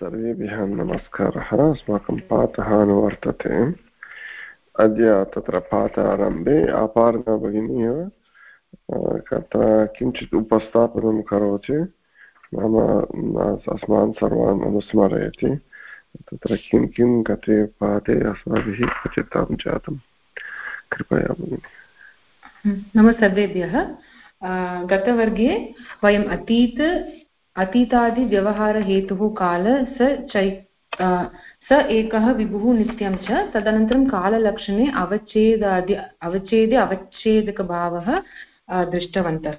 सर्वेभ्यः नमस्कारः। अस्माकं पाठः अनुवर्तते। अद्य तत्र पाठारम्भे अपार्णा भगिनी एव तत्र किञ्चित् उपस्थापनं करोति। नाम अस्मान् सर्वान् अनुस्मरयति। तत्र किं किं गते पाठे अस्माभिः पठितं जातं। कृपया भगिनि। नमः सर्वेभ्यः। गतवर्गे वयम् अतीत अतीतादिव्यवहारहेतुः काल स चै स एकः विभुः नित्यं च, तदनन्तरं काललक्षणे अवच्छेदादि, अवच्छेदे अवच्छेदकभावः दृष्टवन्तः।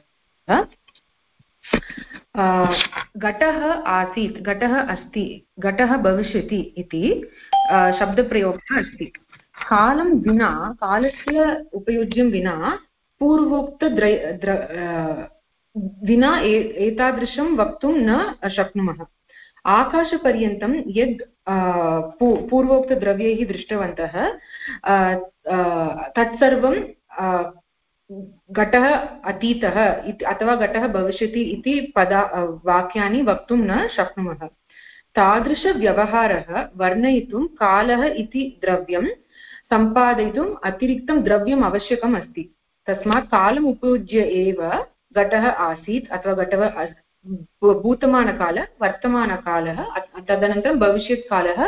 घटः आसीत्, घटः अस्ति, घटः भविष्यति इति शब्दप्रयोगः अस्ति। कालं विना, कालस्य उपयुज्यं विना पूर्वोक्त विना एतादृशं वक्तुं न शक्नुमः। आकाशपर्यन्तं यद् पूर्वोक्तद्रव्यैः दृष्टवन्तः तत्सर्वं घटः अतीतः अथवा घटः भविष्यति इति पदा वाक्यानि वक्तुं न शक्नुमः। तादृशव्यवहारः वर्णयितुं कालः इति द्रव्यं सम्पादयितुम् अतिरिक्तं द्रव्यम् आवश्यकम् अस्ति तस्मात् कालम् उपयुज्य एव घटः आसीत् अथवा घटः भूतमानकाल, वर्तमानकालः तदनन्तरं भविष्यत्कालः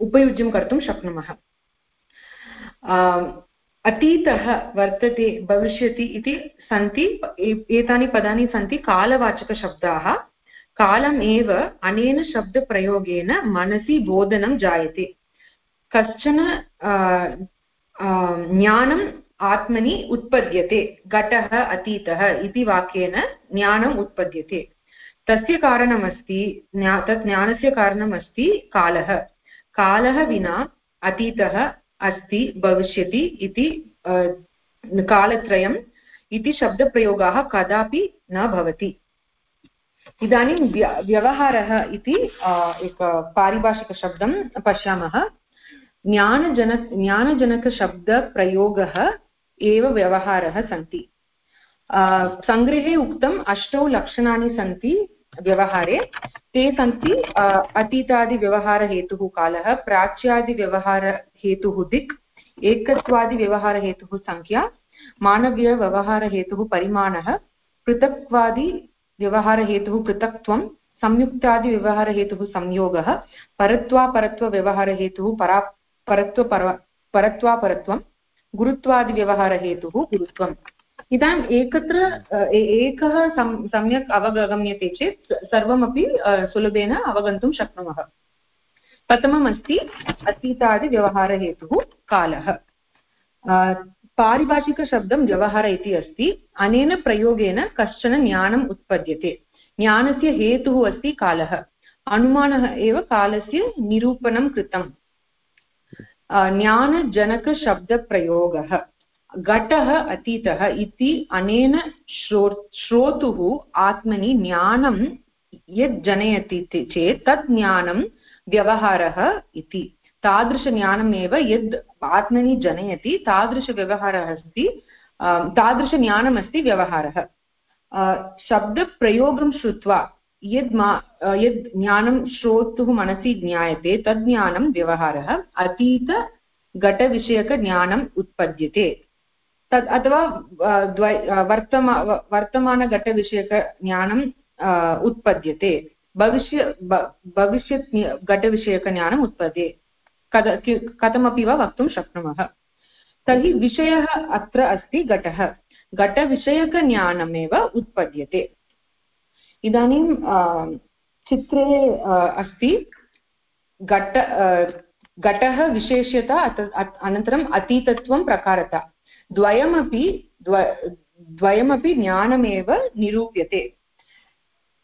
उपयुज्यं कर्तुं शक्नुमः। अतीतः वर्तते, भविष्यति इति सन्ति एतानि पदानि सन्ति कालवाचकशब्दाः। कालम् एव अनेन शब्दप्रयोगेन मनसि बोधनं जायते। कश्चन ज्ञानं आत्मनि उत्पद्यते, घटः अतीतः इति वाक्येन ज्ञानम् उत्पद्यते। तस्य कारणमस्ति, ज्ञा, तत् ज्ञानस्य कारणमस्ति कालः। कालः विना अतीतः अस्ति, भविष्यति इति कालत्रयम् इति शब्दप्रयोगाः कदापि न भवति। इदानीं व्यवहारः इति एक पारिभाषिकशब्दं पश्यामः। ज्ञानजन ज्ञानजनकशब्दप्रयोगः एव व्यवहारः सन्ति। सङ्ग्रहे उक्तम् अष्टौ लक्षणानि सन्ति व्यवहारे। ते सन्ति अतीतादिव्यवहारहेतुः कालः प्राच्यादिव्यवहारहेतुः दिक् एकत्वादिव्यवहारहेतुः सङ्ख्या मानवीयव्यवहारहेतुः परिमाणः पृथक्त्वादिव्यवहारहेतुः पृथक्त्वं संयुक्तादिव्यवहारहेतुः संयोगः परत्वापरत्वव्यवहारहेतुः परा परत्वपर परत्वापरत्वं गुरुत्वादिव्यवहारहेतुः गुरुत्वम्। इदानीम् एकत्र एकः सम्यक् अवगम्यते चेत् सर्वमपि सुलभेन अवगन्तुं शक्नुमः। प्रथमम् अस्ति अतीतादिव्यवहारहेतुः कालः। पारिभाषिकशब्दं व्यवहार इति अस्ति। अनेन प्रयोगेन कश्चन ज्ञानम् उत्पद्यते। ज्ञानस्य हेतुः अस्ति कालः। अनुमानः एव कालस्य निरूपणं कृतम्। ज्ञानजनकशब्दप्रयोगः घटः अतीतः इति अनेन श्रो श्रोतुः आत्मनि ज्ञानं यत् जनयति चेत् तत् ज्ञानं व्यवहारः इति। तादृशज्ञानमेव यद् आत्मनि जनयति तादृशव्यवहारः अस्ति तादृशज्ञानमस्ति व्यवहारः। शब्दप्रयोगं श्रुत्वा यद् यद् ज्ञानं श्रोतुः मनसि ज्ञायते, तद् ज्ञानं व्यवहारः, अतीतघटविषयकज्ञानम् उत्पद्यते। तद् अथवा द्वै वर्तमा वर्तमानघटविषयकज्ञानम् उत्पद्यते। भविष्य भविष्यत् घटविषयकज्ञानम् उत्पद्ये। कद कथमपि वा वक्तुं शक्नुमः। तर्हि विषयः अत्र अस्ति घटः। घटविषयकज्ञानमेव उत्पद्यते। इदानीं चित्रे अस्ति, घट घटः विशेष्यता अनन्तरम् अतीतत्वं प्रकारता। द्वयमपि द्वयमपि ज्ञानमेव निरूप्यते।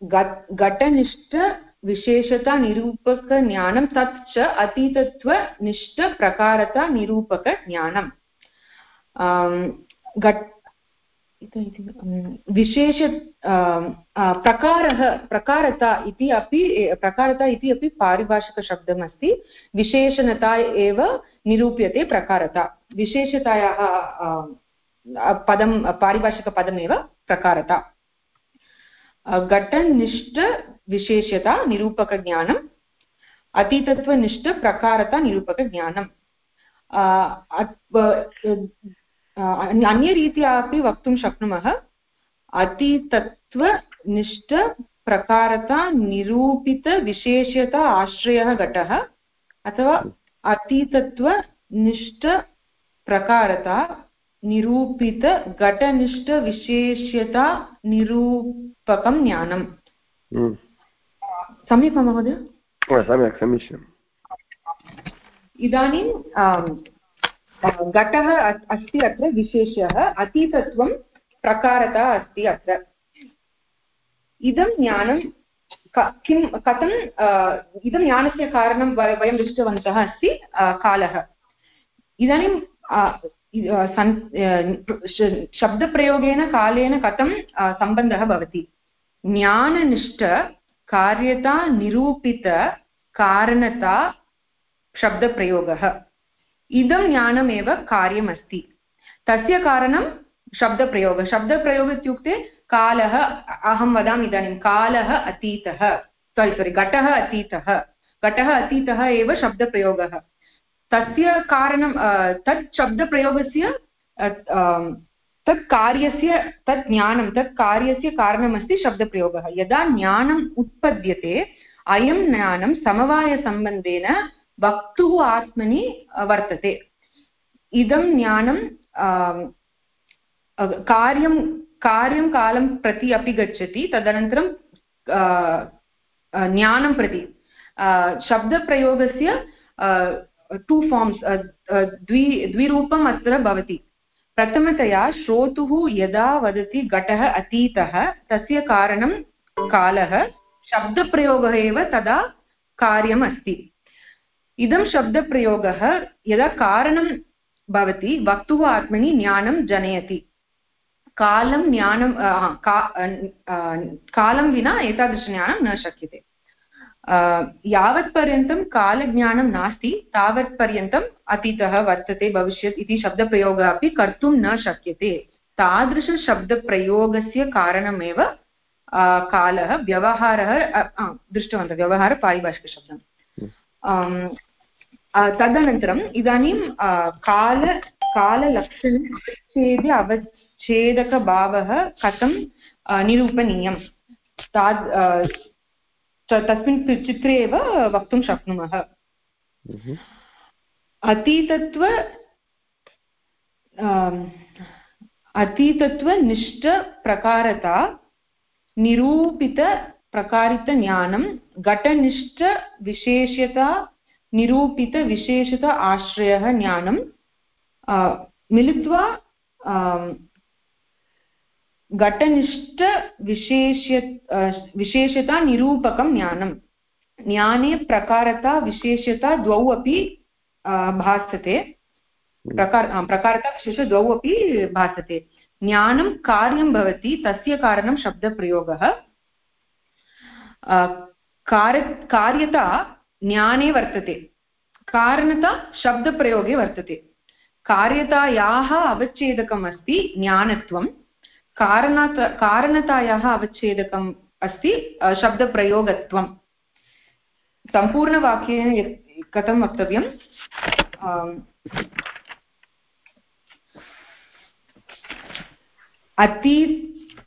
घटनिष्ठविशेषतानिरूपकज्ञानं तत् च अतीतत्वनिष्ठप्रकारतानिरूपकज्ञानम् घट् विशेष प्रकारः, प्रकारता इति अपि प्रकारता इति अपि पारिभाषिकशब्दमस्ति। विशेषणता एव निरूप्यते प्रकारता। विशेषतायाः पदं, पारिभाषिकपदमेव प्रकारता। घटनिष्ठ विशेष्यता निरूपकज्ञानम् अतीतत्वनिष्ठप्रकारता निरूपकज्ञानम्। अन्यरीत्या अपि वक्तुं शक्नुमः। अतीतत्वनिष्ठप्रकारता निरूपितविशेष्यता आश्रयः घटः अथवा अतीतत्वनिष्ठप्रकारता निरूपितघटनिष्ठविशेष्यता निरूपकं ज्ञानम्। हम्म। सम्यक् वा महोदय? सम्यक् समीचीनम्। इदानीं घटः अस्ति अत्र, विशेषः, अतीतत्वं प्रकारता अस्ति अत्र। इदं ज्ञानं किं कथं इदं ज्ञानस्य कारणं वयं दृष्टवन्तः अस्ति कालः। इदानीं शब्दप्रयोगेन कालेन कथं सम्बन्धः भवति। ज्ञाननिष्ठ, कार्यता निरूपित, कारणता शब्दप्रयोगः। इदं ज्ञानमेव कार्यमस्ति। तस्य कारणं शब्दप्रयोगः शब्दप्रयोगः इत्युक्ते कालः, अहं वदामि इदानीं, कालः अतीतः। सोरि सोरि घटः अतीतः। घटः अतीतः एव शब्दप्रयोगः। तस्य कारणं तत् शब्दप्रयोगस्य तत् कार्यस्य, तत् ज्ञानं, तत् कार्यस्य कारणमस्ति शब्दप्रयोगः। यदा ज्ञानम् उत्पद्यते, अयं ज्ञानं समवायसम्बन्धेन वक्तुः आत्मनि वर्तते। इदं ज्ञानं कार्यं कार्यं कालं प्रति अपि गच्छति, तदनन्तरं ज्ञानं प्रति। शब्दप्रयोगस्य टु फार्म्स् द्वि, द्विरूपम् अत्र भवति। प्रथमतया श्रोतुः यदा वदति घटः, अतीतः, तस्य कारणं, कालः। शब्दप्रयोगः एव तदा कार्यम् अस्ति। इदं शब्दप्रयोगः यदा कारणं भवति वक्तुः आत्मनि ज्ञानं जनयति। कालं ज्ञानं कालं विना एतादृशज्ञानं न शक्यते। यावत्पर्यन्तं कालज्ञानं नास्ति तावत्पर्यन्तम् अतीतः वर्तते भविष्यत् इति शब्दप्रयोगः अपि कर्तुं न शक्यते। तादृशशब्दप्रयोगस्य कारणमेव कालः व्यवहारः दृष्टवन्तः व्यवहारः पारिभाषिकशब्दम् तदनन्तरम् इदानीं काल काललक्षणे अव छेदकभावः कथं निरूपणीयं ताद् तस्मिन् चित्रे एव वक्तुं शक्नुमः। अतीतत्व अतीतत्वनिष्ठप्रकारता निरूपितप्रकारितज्ञानं घटनिष्ठविशेष्यता निरूपितविशेषता आश्रयः ज्ञानं मिलित्वा घटनिष्ठविशेष्य विशेषता निरूपकं ज्ञानं। ज्ञाने प्रकारता विशेषता द्वौ अपि भासते। प्रकार प्रकारता विशेष द्वौ अपि भासते। ज्ञानं कार्यं भवति, तस्य कारणं शब्दप्रयोगः। कार्य कार्यता ज्ञाने वर्तते। कारणता शब्दप्रयोगे वर्तते। कार्यतायाः अवच्छेदकम् अस्ति ज्ञानत्वं। कारणात्, कारणतायाः अवच्छेदकम् अस्ति शब्दप्रयोगत्वं। सम्पूर्णवाक्येन कथं वक्तव्यम्? अती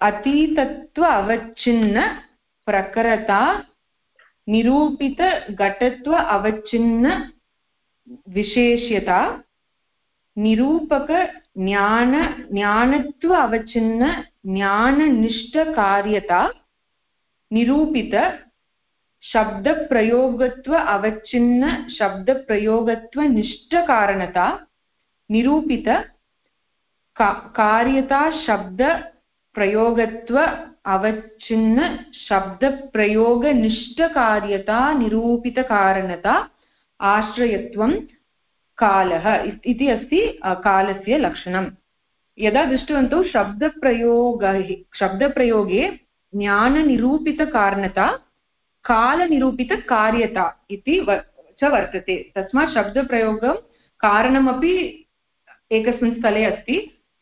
अतीतत्व अवच्छिन्न निरूपितघटत्व अवच्छिन्न विशेष्यता, निरूपक ज्ञान, ज्ञानत्व अवचिन्न ज्ञाननिष्ठकार्यता, निरूपित अवच्छिन्न शब्दप्रयोगत्वनिष्ठकारणता निरूपित का, कार्यता शब्दप्रयोगत्व अवच्छिन्न शब्दप्रयोगनिष्ठकार्यता निरूपितकारणता आश्रयत्वं कालः इति अस्ति कालस्य लक्षणं यदा दृष्टवन्तौ शब्दप्रयोगः शब्दप्रयोगे ज्ञाननिरूपितकारणता कालनिरूपितकार्यता इति च वर्तते तस्मात् शब्दप्रयोगं कारणमपि एकस्मिन् स्थले अस्ति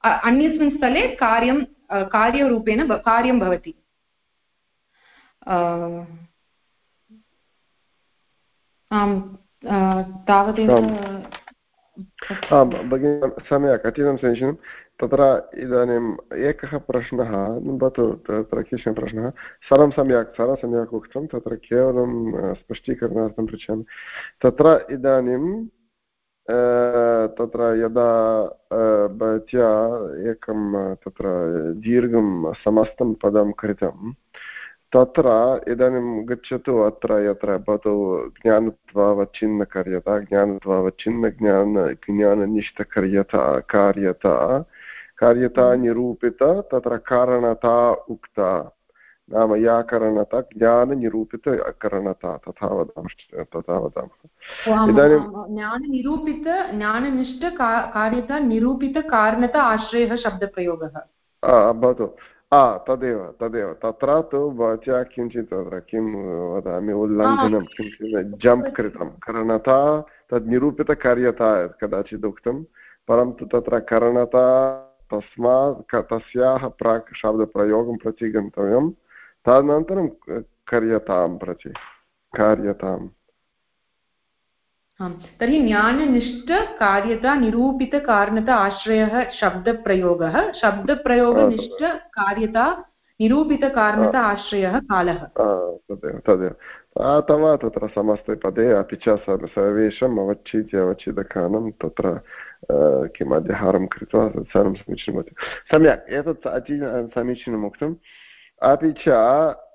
अन्यस्मिन् स्थले कार्यं कार्यरूपेण कार्यं भवति। आम् तावदेव आं भगिनि सम्यक् अतीतं समीचीनं। तत्र इदानीम् एकः प्रश्नः भवतु तत्र कश्चन प्रश्नः। सर्वं सम्यक् सर्वं सम्यक् उक्तं। तत्र केवलं स्पष्टीकरणार्थं पृच्छामि। तत्र इदानीं तत्र यदा भवत्या एकं तत्र दीर्घं समस्तं पदं कृतं तत्र इदानीं गच्छतु अत्र यत्र भवतु ज्ञानत्वावच्छिन्नकार्यता ज्ञानत्वावच्छिन्नज्ञान ज्ञाननिष्ठकार्यता कार्यता कार्यता निरूपित तत्र कारणता उक्ता। नाम या करणता ज्ञाननिरूपित करणता तथा वदामः तथा वदामः। इदानीं ज्ञाननिरूपित ज्ञाननिष्ठ कार्यता निरूपितकारणता आश्रयः शब्दप्रयोगः। भवतु। तदेव तदेव। तत्र तु भवत्या किञ्चित् तत्र किं वदामि उल्लङ्घनं किञ्चित् जम्प् कृतं। करणता तद् निरूपितकार्यता कदाचित् उक्तं परन्तु तत्र करणता तस्मात् तस्याः प्राक् शब्दप्रयोगं प्रति गन्तव्यं तदनन्तरं कार्यतां प्रति कार्यताम्। तर्हि ज्ञाननिष्ठकार्यता निरूपितकारणता आश्रयः शब्दप्रयोगः। शब्दप्रयोगनिष्ठकार्यता निरूपितकारणता आश्रयः कालः। तदेव तदेव। अथवा तत्र समस्ते पदे अपि च सर्वेषाम् अवच्छिद्य अवच्छिदकानं तत्र किम् अध्याहारं कृत्वा सर्वं समीचीनं भवति। सम्यक् एतत् अति समीचीनम् उक्तम् अपि च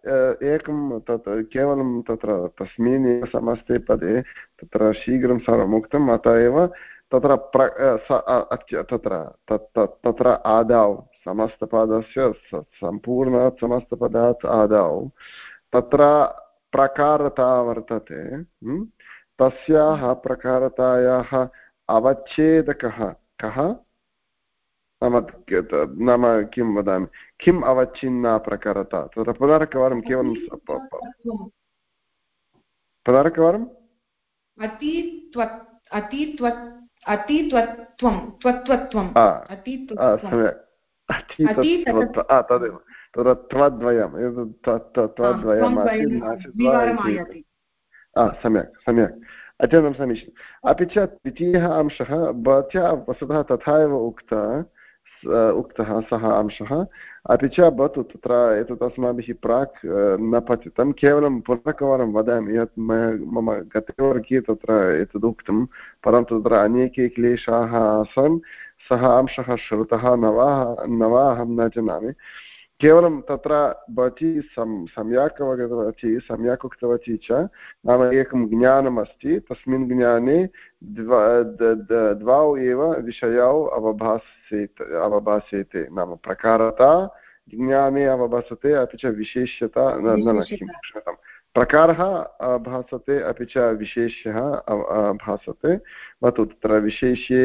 एकं तत्, केवलं तत्र तस्मिन् एव समस्ते पदे तत्र शीघ्रं सर्वम् उक्तम्, अतः एव तत्र प्र तत्र तत्र आदौ समस्तपदस्य सम्पूर्णात् समस्तपदात् आदौ तत्र प्रकारता वर्तते तस्याः प्रकारतायाः अवच्छेदकः कः? नाम नाम किं वदामि किम् अवच्छिन्ना प्रकारता तत्र पुनरेकवारं केवलं पुनरेकवारम् तदेव तत्र त्वद्वयं त्वद्वयम् सम्यक् सम्यक् अत्यन्तं समीचीनम् अपि च द्वितीयः अंशः भवत्या वस्तुतः तथा एव उक्ता उक्तः सः अंशः, अपि च भवतु तत्र एतत् अस्माभिः प्राक् न पतितं केवलं पुनरेकवारं वदामि, यत् मम गतवर्गे तत्र एतद् परन्तु तत्र अनेके क्लेशाः आसन्, सः अंशः श्रुतः न वा न वा अहं न जानामि। केवलं तत्र भवती सम् सम्यक् अवगतवती सम्यक् उक्तवती च नाम एकं ज्ञानमस्ति तस्मिन् ज्ञाने द्वा द्वौ एव विषयौ अवभासेत अवभासेते नाम प्रकारता ज्ञाने अवभासते अपि च विशेष्यता न न किं क्षम्यतां प्रकारः भासते अपि च विशेष्यः भासते भवतु तत्र विशेष्ये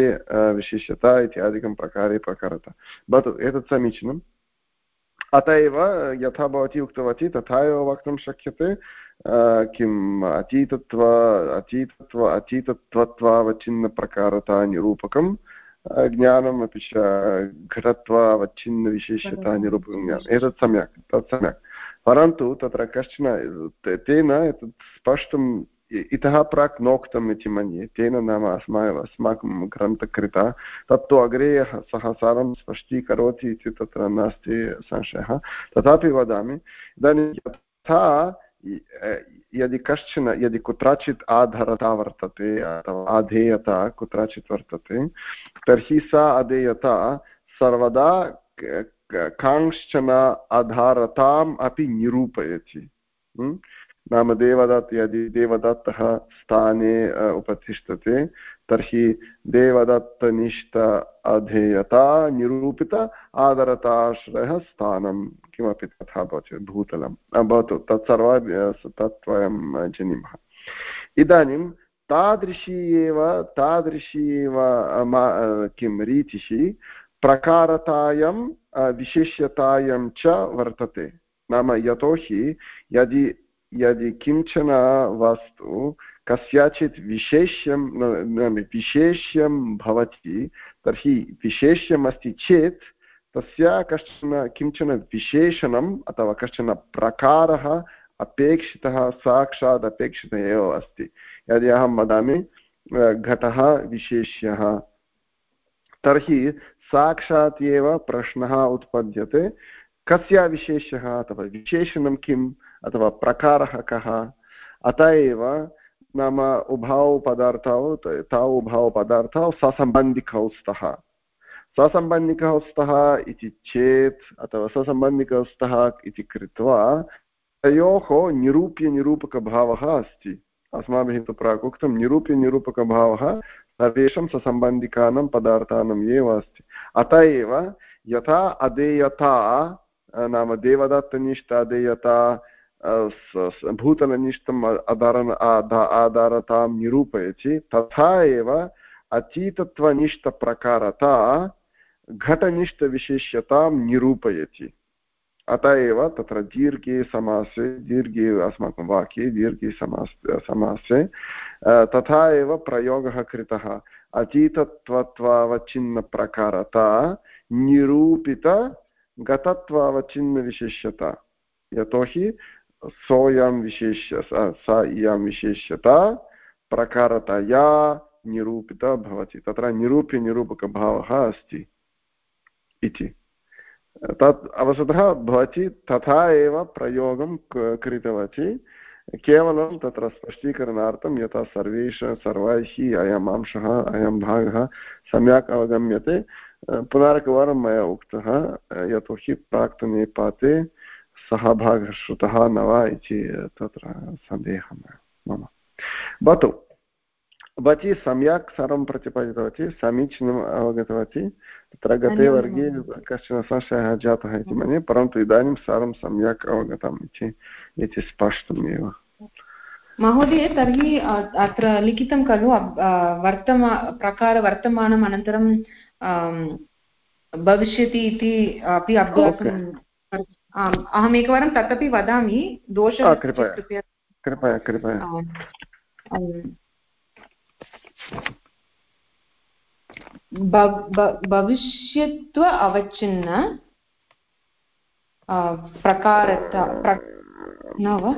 विशेष्यता इत्यादिकं प्रकारे प्रकारता। भवतु एतत् समीचीनं अत एव यथा भवती उक्तवती तथा एव वक्तुं शक्यते किम् अतीतत्व अतीतत्व अतीतत्वत्वावच्छिन्नप्रकारता निरूपकं ज्ञानम् अपि च घटत्वावच्छिन्नविशेष्यता निरूपकं ज्ञानम्। एतत् सम्यक्, तत् सम्यक्। परन्तु तत्र कश्चन तेन एतत् स्पष्टं इतः प्राक् नोक्तम् इति मन्ये तेन नाम अस्मा अस्माकं ग्रन्थकृता तत्तु अग्रे यः सः सारं स्पष्टीकरोति इति तत्र नास्ति संशयः तथापि वदामि इदानीं यथा यदि कश्चन यदि कुत्रचित् आधरता वर्तते अथवा आधेयता कुत्रचित् वर्तते तर्हि सा अधेयता सर्वदा कांश्चन आधारताम् अपि निरूपयति नाम देवदत्त यदि देवदत्तः स्थाने उपतिष्ठते, तर्हि देवदत्तनिष्ठ अधेयता निरूपित आदरताश्रयः स्थानं। किमपि तथा भवति भूतलं भवतु तत्सर्वा तत् वयं जानीमः। इदानीं तादृशी एव तादृशी एव किं, रीतिः प्रकारतायां विशेष्यतायां च वर्तते। नाम यतोहि यदि यदि किंचन वस्तु कस्याचित् विशेष्यं विशेष्यं भवति, तर्हि विशेष्यमस्ति चेत् तस्य कश्चन किंचन विशेषणम् अथवा कश्चन प्रकारः अपेक्षितः, साक्षात् अपेक्षितः एव अस्ति। यदि अहं वदामि घटः विशेष्यः, तर्हि साक्षात् एव प्रश्नः उत्पद्यते। कस्य विशेषः अथवा विशेषणं किम्, अथवा प्रकारः कः? अत एव नाम उभौ पदार्थौ तौ उभौ पदार्थौ ससम्बन्धिकौ स्तः ससम्बन्धिकौ स्तः इति चेत्, अथवा ससम्बन्धिकौ स्तः इति कृत्वा, तयोः निरूप्यनिरूपकभावः अस्ति। अस्माभिः तु प्राक् उक्तं निरूप्यनिरूपकभावः सर्वेषां ससम्बन्धिकानां पदार्थानाम् एव अस्ति। अत एव यथा अदेयता नाम देवदत्तनिष्ठ अदेयता भूतलनिष्ठम् आधार आधारतां निरूपयति तथा एव अतीतत्वनिष्ठप्रकारता घटनिष्ठविशेष्यतां निरूपयति अत एव तत्र दीर्घे समासे, दीर्घे अस्माकं वाक्ये, दीर्घे समास, समासे तथा एव प्रयोगः कृतः। अतीतत्वत्वावच्छिन्नप्रकारता निरूपितगतत्वावच्छिन्नविशेष्यता यतोहि सोऽयं विशेष्य सा इयं विशेष्यता प्रकारतया निरूपिता भवति। तत्र निरूप्यनिरूपकभावः अस्ति इति। तत् अवसरः भवति, तथा एव प्रयोगं कृतवती। केवलं तत्र स्पष्टीकरणार्थं यथा सर्वेषां सर्वैः अयम् अंशः, अयं भागः सम्यक् अवगम्यते। पुनरेकवारं मया उक्तः यतोहि प्राक्तने पाते सः भागः श्रुतः न वा इति तत्र सन्देहः मम भवतु भवती सम्यक् सर्वं प्रतिपादितवती समीचीनम् अवगतवती तत्र गते वर्गे कश्चन संशयः जातः इति मन्ये परन्तु इदानीं सर्वं सम्यक् अवगतम् इति इति स्पष्टम् एव महोदय तर्हि अत्र लिखितं खलु वर्तमा प्रकारवर्तमानम् अनन्तरं भविष्यति इति अपि अभ्यासं आम् अहम् एकवारं तदपि वदामि दोषः कृपया। कृपया। कृपया भविष्यत्व अवच्छिन्न प्रकारता न वा?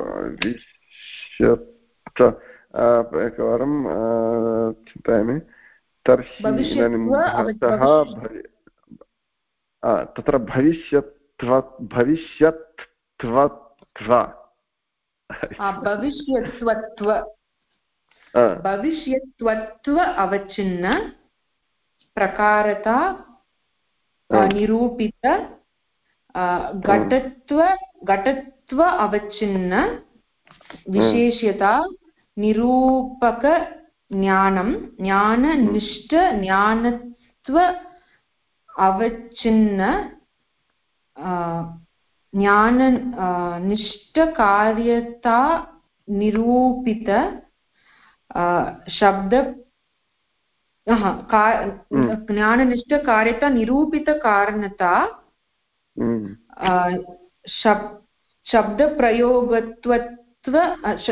एकवारं चिन्तयामि। तर्हि इदानीं तत्र भविष्यत् भविष्यत्वत्व। भविष्यत्वत्व भविष्यत्वत्व अवच्छिन्न प्रकारता निरूपित घटत्व घटत्व अवच्छिन्न विशेष्यता निरूपक ज्ञानं ज्ञाननिष्ठ ज्ञानत्व अवच्छिन्न ज्ञान निष्ठकार्यता निरूपित शब्द ज्ञाननिष्ठकार्यता निरूपितकारणता शब्दप्रयोगत्वत्व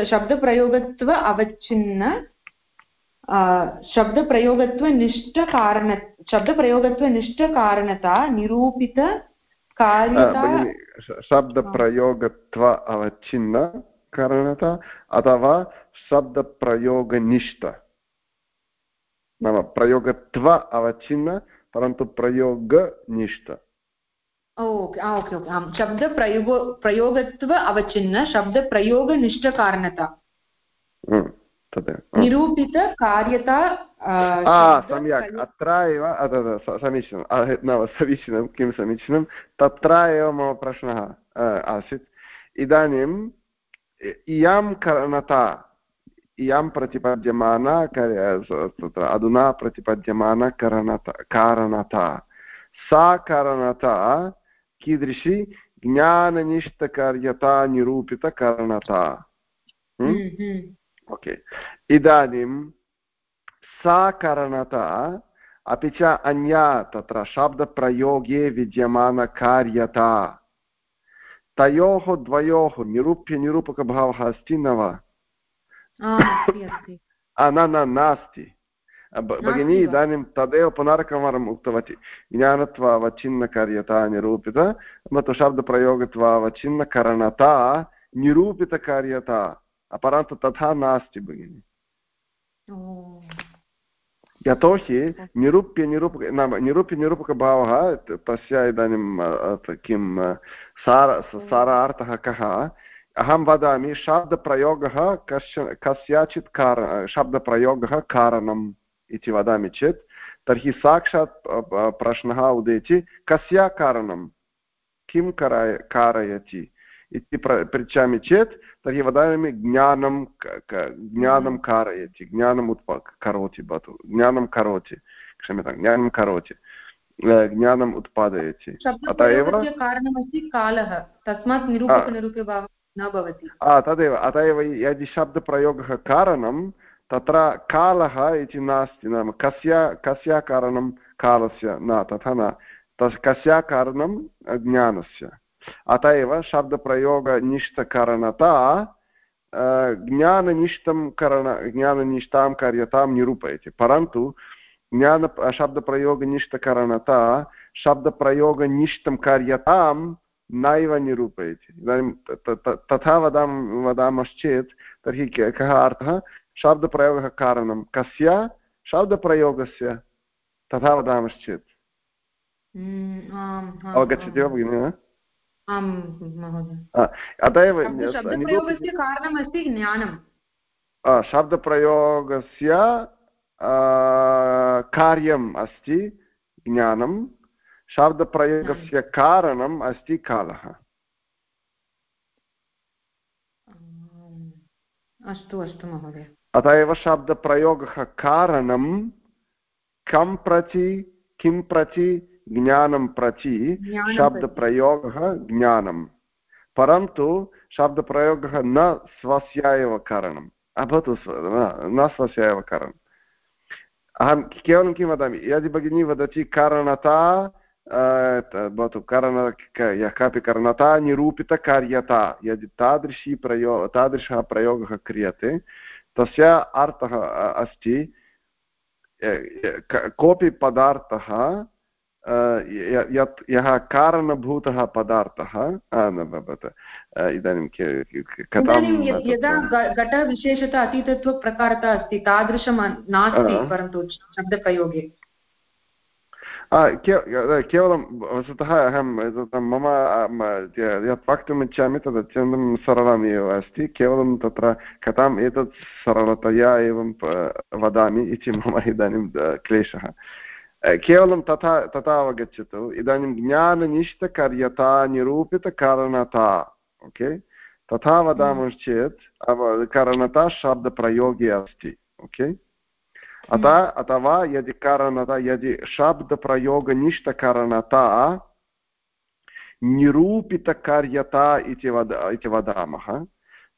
शब्दप्रयोगत्व अवच्छिन्न शब्दप्रयोगत्वनिष्ठकारण शब्दप्रयोगत्वनिष्ठकारणता निरूपित शब्दप्रयोगत्व अवच्छिन्न कारणता अथवा शब्दप्रयोगनिष्ठ नाम प्रयोगत्व अवच्छिन्न परन्तु प्रयोगनिष्ठ ओके ओके ओके आम् शब्दप्रयोगो प्रयोगत्व अवच्छिन्न शब्दप्रयोगनिष्ठकारणता तदेव निरूपितकार्यता सम्यक्। अत्र एव समीचीनं न समीचीनं किं समीचीनं तत्र एव मम प्रश्नः आसीत्। इदानीम् इयं करणता इयं प्रतिपद्यमाना तत्र अधुना प्रतिपद्यमाना करणता कारणता। सा कारणता कीदृशी? ज्ञाननिष्ठकार्यता निरूपितकारणता ओके इदानीं सा कारणता अपि च अन्या तत्र शब्दप्रयोगे विद्यमानकार्यता तयोः द्वयोः निरूप्यनिरूपकभावः अस्ति न वा न न नास्ति भगिनी इदानीं तदेव पुनरेकवारम् उक्तवती ज्ञानत्वावच्छिन्नकार्यता निरूपित मत् शब्दप्रयोगत्वावच्छिन्नकरणता निरूपितकार्यता परन्तु तथा नास्ति भगिनि यतोहि निरूप्य निरूपक नाम निरूप्य निरूपकभावः तस्य इदानीं किं सार सारार्थः कः अहं वदामि शब्दप्रयोगः कश्चन कस्याचित् कार शब्दप्रयोगः कारणम् इति वदामि चेत् तर्हि साक्षात् प्रश्नः उदेति कस्य कारणं किं कराय कारयति इति प्र पृच्छामि चेत् तर्हि वदामि ज्ञानं ज्ञानं कारयति ज्ञानम् उत्प करोति भवतु ज्ञानं करोति क्षम्यतां ज्ञानं करोति ज्ञानम् उत्पादयति। अत एव कारणमस्ति कालः तस्मात् न भवति। तदेव अत एव यदि शब्दप्रयोगः कारणं तत्र कालः इति नास्ति नाम कस्य कस्य कारणं कालस्य न तथा न तस् कस्य कारणं ज्ञानस्य। अत एव शब्दप्रयोगनिष्ठकारणता ज्ञाननिष्ठं करण ज्ञाननिष्ठां कार्यतां निरूपयति परन्तु ज्ञान शब्दप्रयोगनिष्ठकारणता शब्दप्रयोगनिष्ठं कार्यतां नैव निरूपयति इदानीं तथा वदामः वदामश्चेत् तर्हि कः अर्थः शब्दप्रयोगः कारणं कस्य शब्दप्रयोगस्य तथा वदामश्चेत् अवगच्छति वा भगिनि अत एव कारणमस्ति ज्ञानं शब्दप्रयोगस्य कार्यम् अस्ति ज्ञानं शब्दप्रयोगस्य कारणम् अस्ति कालः अस्तु अस्तु महोदय अत एव शब्दप्रयोगः कारणं कं प्रचि किं प्रचि ज्ञानं प्रचि शब्दप्रयोगः ज्ञानं। परन्तु शब्दप्रयोगः न स्वस्य एव कारणम्। अभवतु न स्वस्य एव कारणम्। अहं केवलं किं वदामि यदि भगिनी वदति कारणता भवतु करण कापि कारणता निरूपितकार्यता यदि तादृशी प्रयो तादृशः प्रयोगः क्रियते तस्य अर्थः अस्ति कोऽपि पदार्थः यत् यः कारणभूतः पदार्थः इदानीं कथां यदा घटः विशेषतः अतीतत्वप्रकारता अस्ति तादृशं नास्ति परन्तु शब्दप्रयोगे। केवलं वस्तुतः अहं मम यत् वक्तुम् इच्छामि तद् अत्यन्तं सरलम् एव अस्ति। केवलं तत्र कथाम् एतत् सरलतया एवं वदामि इति मम इदानीं क्लेशः। केवलं तथा तथा अवगच्छतु। इदानीं ज्ञाननिष्ठकार्यता निरूपितकारणता, ओके? तथा वदामश्चेत् कारणता शब्दप्रयोगे अस्ति, ओके? अतः, अथवा यदि कारणता, यदि शब्दप्रयोगनिष्ठकारणता निरूपितकार्यता इति वद, इति वदामः,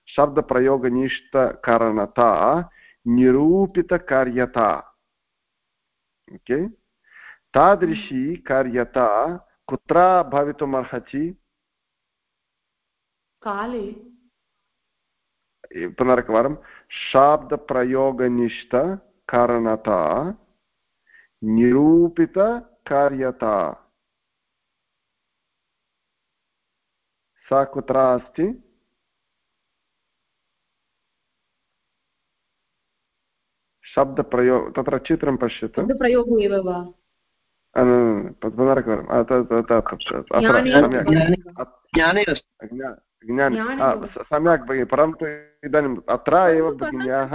शब्दप्रयोगनिष्ठकारणता निरूपितकार्यता, ओके? तादृशी कार्यता कुत्र भवितुमर्हति? काले। पुनरेकवारं शाब्दप्रयोगनिष्ठ कारणता निरूपितकार्यता सा कुत्र अस्ति? शब्दप्रयोग तत्र चित्रं पश्यतु। प्रयोगो एव वा? सम्यक् भगिनि परन्तु इदानीम् अत्र एव भगिन्याः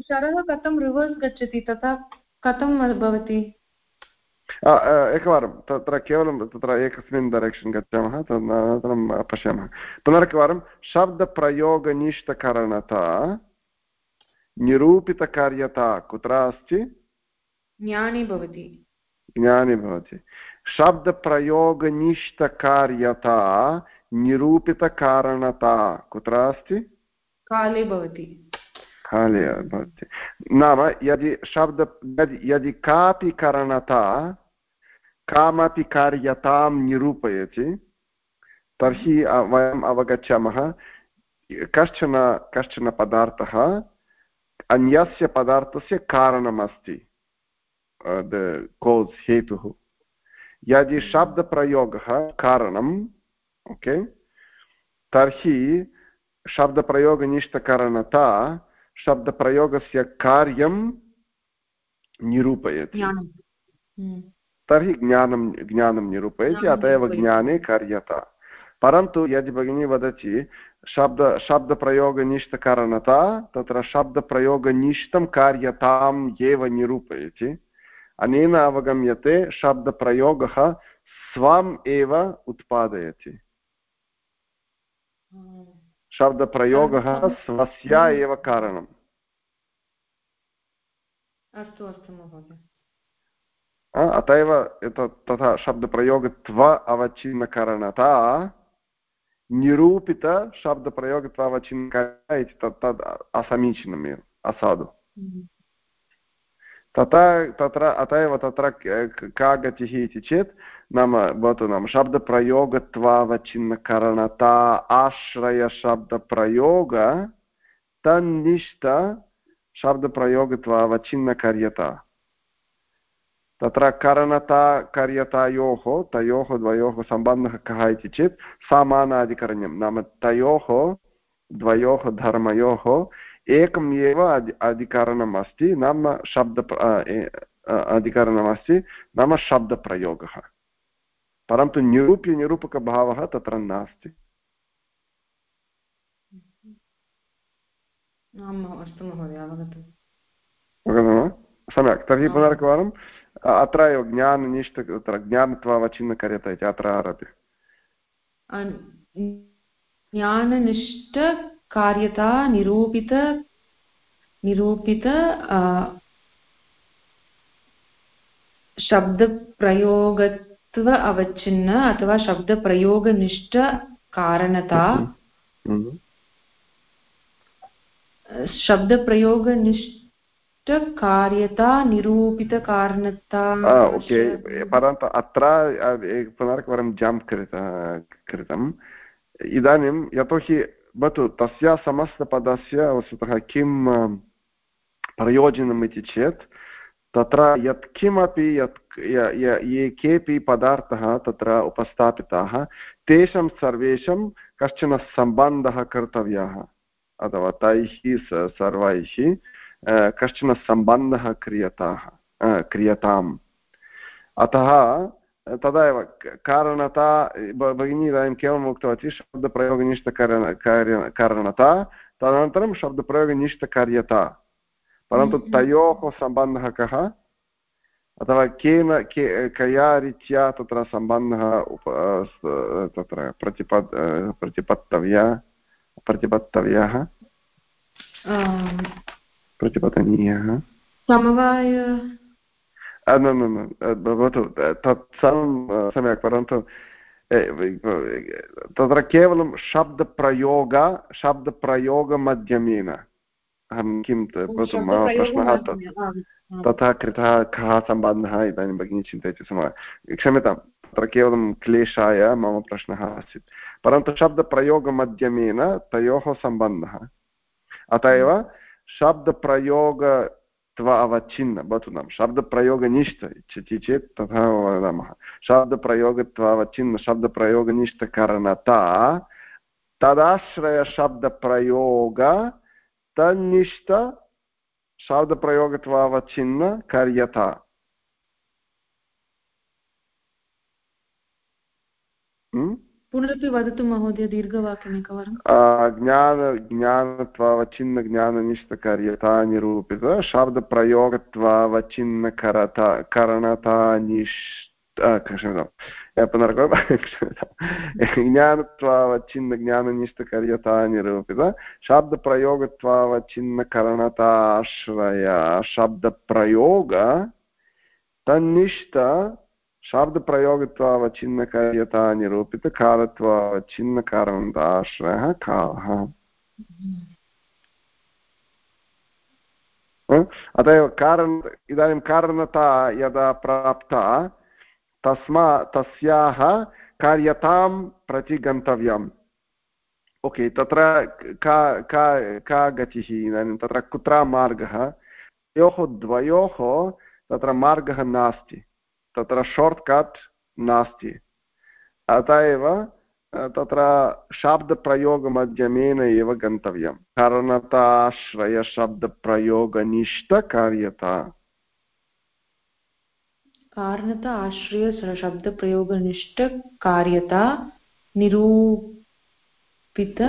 शरः कथं रिवर्स् गच्छति तथा कथं भवति एकवारं तत्र केवलं तत्र एकस्मिन् डैरेक्षन् गच्छामः तदनन्तरं पश्यामः पुनरेकवारं शब्दप्रयोगनिष्ठकारणता निरूपितकार्यता कुत्र अस्ति ज्ञानी भवति ज्ञानी भवति शब्दप्रयोगनिष्ठकार्यता निरूपितकारणता कुत्र अस्ति काले भवति काले भवति नाम यदि शब्द यदि यदि कापि कारणता कामपि कार्यतां निरूपयति तर्हि वयम् अवगच्छामः कश्चन कश्चन पदार्थः अन्यस्य पदार्थस्य कारणमस्ति कोस् हेतुः यदि शब्दप्रयोगः कारणं ओके तर्हि शब्दप्रयोगनिष्ठकारणता शब्दप्रयोगस्य कार्यं निरूपयति। तर्हि ज्ञानं ज्ञानं निरूपयति अत एव ज्ञाने कार्यता परन्तु यदि भगिनी वदति शब्द शब्दप्रयोगनिष्ठकारणता तत्र शब्दप्रयोगनिष्ठं कार्यताम् एव निरूपयति अनेन अवगम्यते शब्दप्रयोगः स्वम् एव उत्पादयति। शब्दप्रयोगः स्वस्य एव कारणम्। अस्तु अस्तु महोदय। अत एव तथा शब्दप्रयोगत्व अवच्छिन्नकारणता। निरूपितशब्दप्रयोगत्व अवच्छिन्नकारणता इति तत् तद् असमीचीनमेव असाधु। हम्म। तथा तत्र अत एव तत्र का गतिः इति चेत् नाम भवतु नाम शब्दप्रयोगत्वावच्छिन्नकरणता आश्रयशब्दप्रयोग तन्निष्ठ शब्दप्रयोगत्वावच्छिन्नकार्यता तत्र करणता कार्यतायोः तयोः द्वयोः सम्बन्धः कः इति चेत् समानाधिकरण्यं नाम तयोः द्वयोः धर्मयोः एकम् एव अधिकरणम् अस्ति नाम शब्द अधिकरणमस्ति नाम शब्दप्रयोगः। परन्तु निरूप्य निरूपकभावः तत्र नास्ति। सम्यक्। तर्हि पुनरेकवारम् अत्र एव ज्ञाननिष्ठ तत्र ज्ञानत्वावच्छिन्नकर्यत इति अत्र आरभ्य ज्ञाननिष्ठ कार्यता निरूपित निरूपित शब्दप्रयोगत्व अवच्छिन्न अथवा शब्दप्रयोगनिष्ठ कारणता। हम्म। शब्दप्रयोगनिष्ठ कार्यता निरूपितकारणता ओके। परन्तु अत्र पुनरेकवारं जाम्प् कृत इदानीं यतोहि भवतु तस्य समस्तपदस्य वस्तुतः किं प्रयोजनम् इति चेत् तत्र यत्किमपि यत् ये केपि पदार्थाः तत्र उपस्थापिताः तेषां सर्वेषां कश्चन सम्बन्धः कर्तव्यः अथवा तैः सर्वैः कश्चन सम्बन्धः क्रियताः क्रियताम् अतः तदा एव कारणता भगिनी इदानीं केवलम् उक्तवती शब्दप्रयोगनिष्ठकारण कारणता तदनन्तरं शब्दप्रयोगनिष्ठकार्यता परन्तु। तयोः सम्बन्धः कः अथवा केन के कया रीत्या तत्र सम्बन्धः उप तत्र प्रतिपद् प्रतिपत्तव्या प्रतिपत्तव्यः प्रतिपतनीयः समवाय न न भवतु तत् सर्वं सम्यक् परन्तु तत्र केवलं शब्दप्रयोग शब्दप्रयोगमाध्यमेन अहं किं भवतु मम प्रश्नः तथा कृतः कः सम्बन्धः इदानीं भगिनी चिन्तयति स्म क्षम्यतां तत्र केवलं क्लेशाय मम प्रश्नः आसीत् परन्तु शब्दप्रयोगमाध्यमेन तयोः सम्बन्धः अत एव शब्दप्रयोग त्व अवच्छिन्न भवतु नाम शब्दप्रयोगनिष्ठ इच्छति चेत् तथा वदामः शब्दप्रयोगत्वावच्छिन्न शब्दप्रयोगनिष्ठकरणता तदाश्रयशब्दप्रयोग तन्निष्ठ शब्दप्रयोगत्वावच्छिन्न कार्यता पुनरपि वदतु महोदय दीर्घवाक्यम् एकवारं ज्ञान ज्ञानत्वावच्छिन्नज्ञाननिष्ठकार्यता निरूपित शब्दप्रयोगत्वावच्छिन्नकरता करणता क्षम्यतां पुनर्करोमि ज्ञानत्वावच्छिन्नज्ञाननिष्ठकार्यता निरूपित शब्दप्रयोगत्वावच्छिन्नकरणताश्रय शब्दप्रयोग तन्निष्ठ शाब्दप्रयोगत्वावच्छिन्नकार्यता निरूपितकालत्वावच्छिन्नकारणताश्रयः कालः अत एव कारण इदानीं कारणता यदा प्राप्ता तस्मा तस्याः कार्यतां प्रति गन्तव्यम् ओके तत्र का का का गतिः इदानीं तत्र कुत्र मार्गः तयोः द्वयोः तत्र मार्गः नास्ति तत्र शार्ट्कट् नास्ति। अत एव तत्र शाब्दप्रयोगमाध्यमेन एव गन्तव्यं कारणताश्रयशब्दप्रयोगनिष्ठकार्यता। कारणता आश्रय शब्दप्रयोगनिष्ठकार्यता निरूपित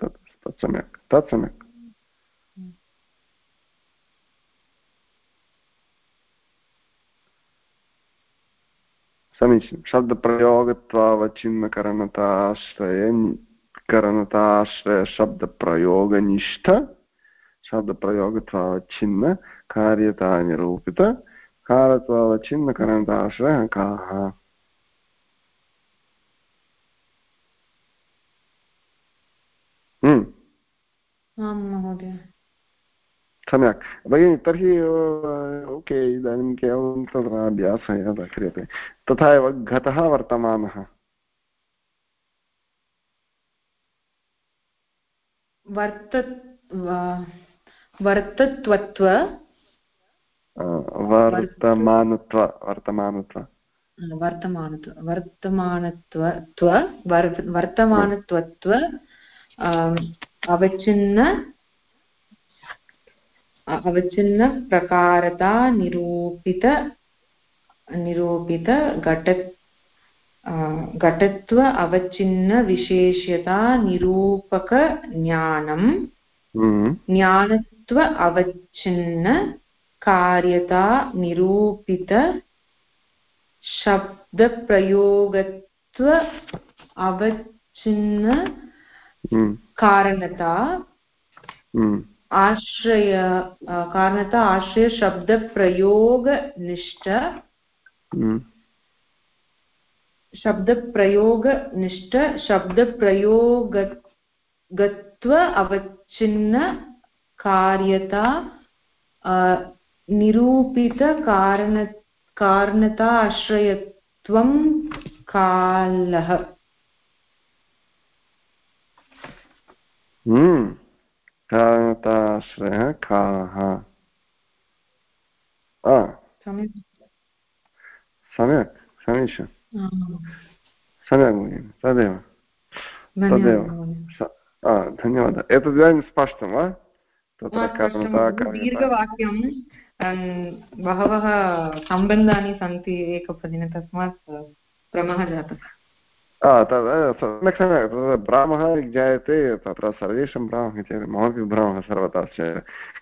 तत् सम्यक् तत् सम्यक्। समीचीनं शब्दप्रयोगत्वावच्छिन्नकरणताश्रय करणताश्रयशब्दप्रयोगनिष्ठ शब्दप्रयोगत्वावच्छिन्न कार्यतानिरूपित कारत्वावच्छिन्नकरणताश्रयः काः हम्म। आं महोदय सम्यक् भगिनि तर्हि ओके इदानीं केवलं तत्र अभ्यासः एव क्रियते तथा एव घटः वर्तमानः वर्त वर्तत्वत्व वर्तमानत्व वर्तमानत्व वर्तमानत्व वर्तमानत्व वर्तमानत्वत्व अवच्छिन्न अवच्छिन्नप्रकारता निरूपित निरूपित घट घटत्व अवच्छिन्नविशेष्यता निरूपकज्ञानम्। ज्ञानत्व अवच्छिन्न कार्यता निरूपित शब्दप्रयोगत्व अवच्छिन्न। कारणता। आश्रय कारणतः आश्रयशब्दप्रयोगनिष्ठ हम्म। शब्दप्रयोगनिष्ठ शब्दप्रयोगत्व अवच्छिन्न कार्यता निरूपितकारण कारणता आश्रयत्वं कालः हम्म। काताश्रयः काः सम्यक्। समीचीनं। सम्यक् भगिनि तदेव। तदेव। धन्यवादः। एतद् इदानीं स्पष्टं वा? तत्र दीर्घवाक्यं बहवः सम्बन्धानि सन्ति एकपदिन तस्मात् भ्रमः जातः सम्यक् सम्यक् तत्र भ्रामः ज्ञायते तत्र सर्वेषां भ्रामः चेत् ममपि भ्रामः सर्वदा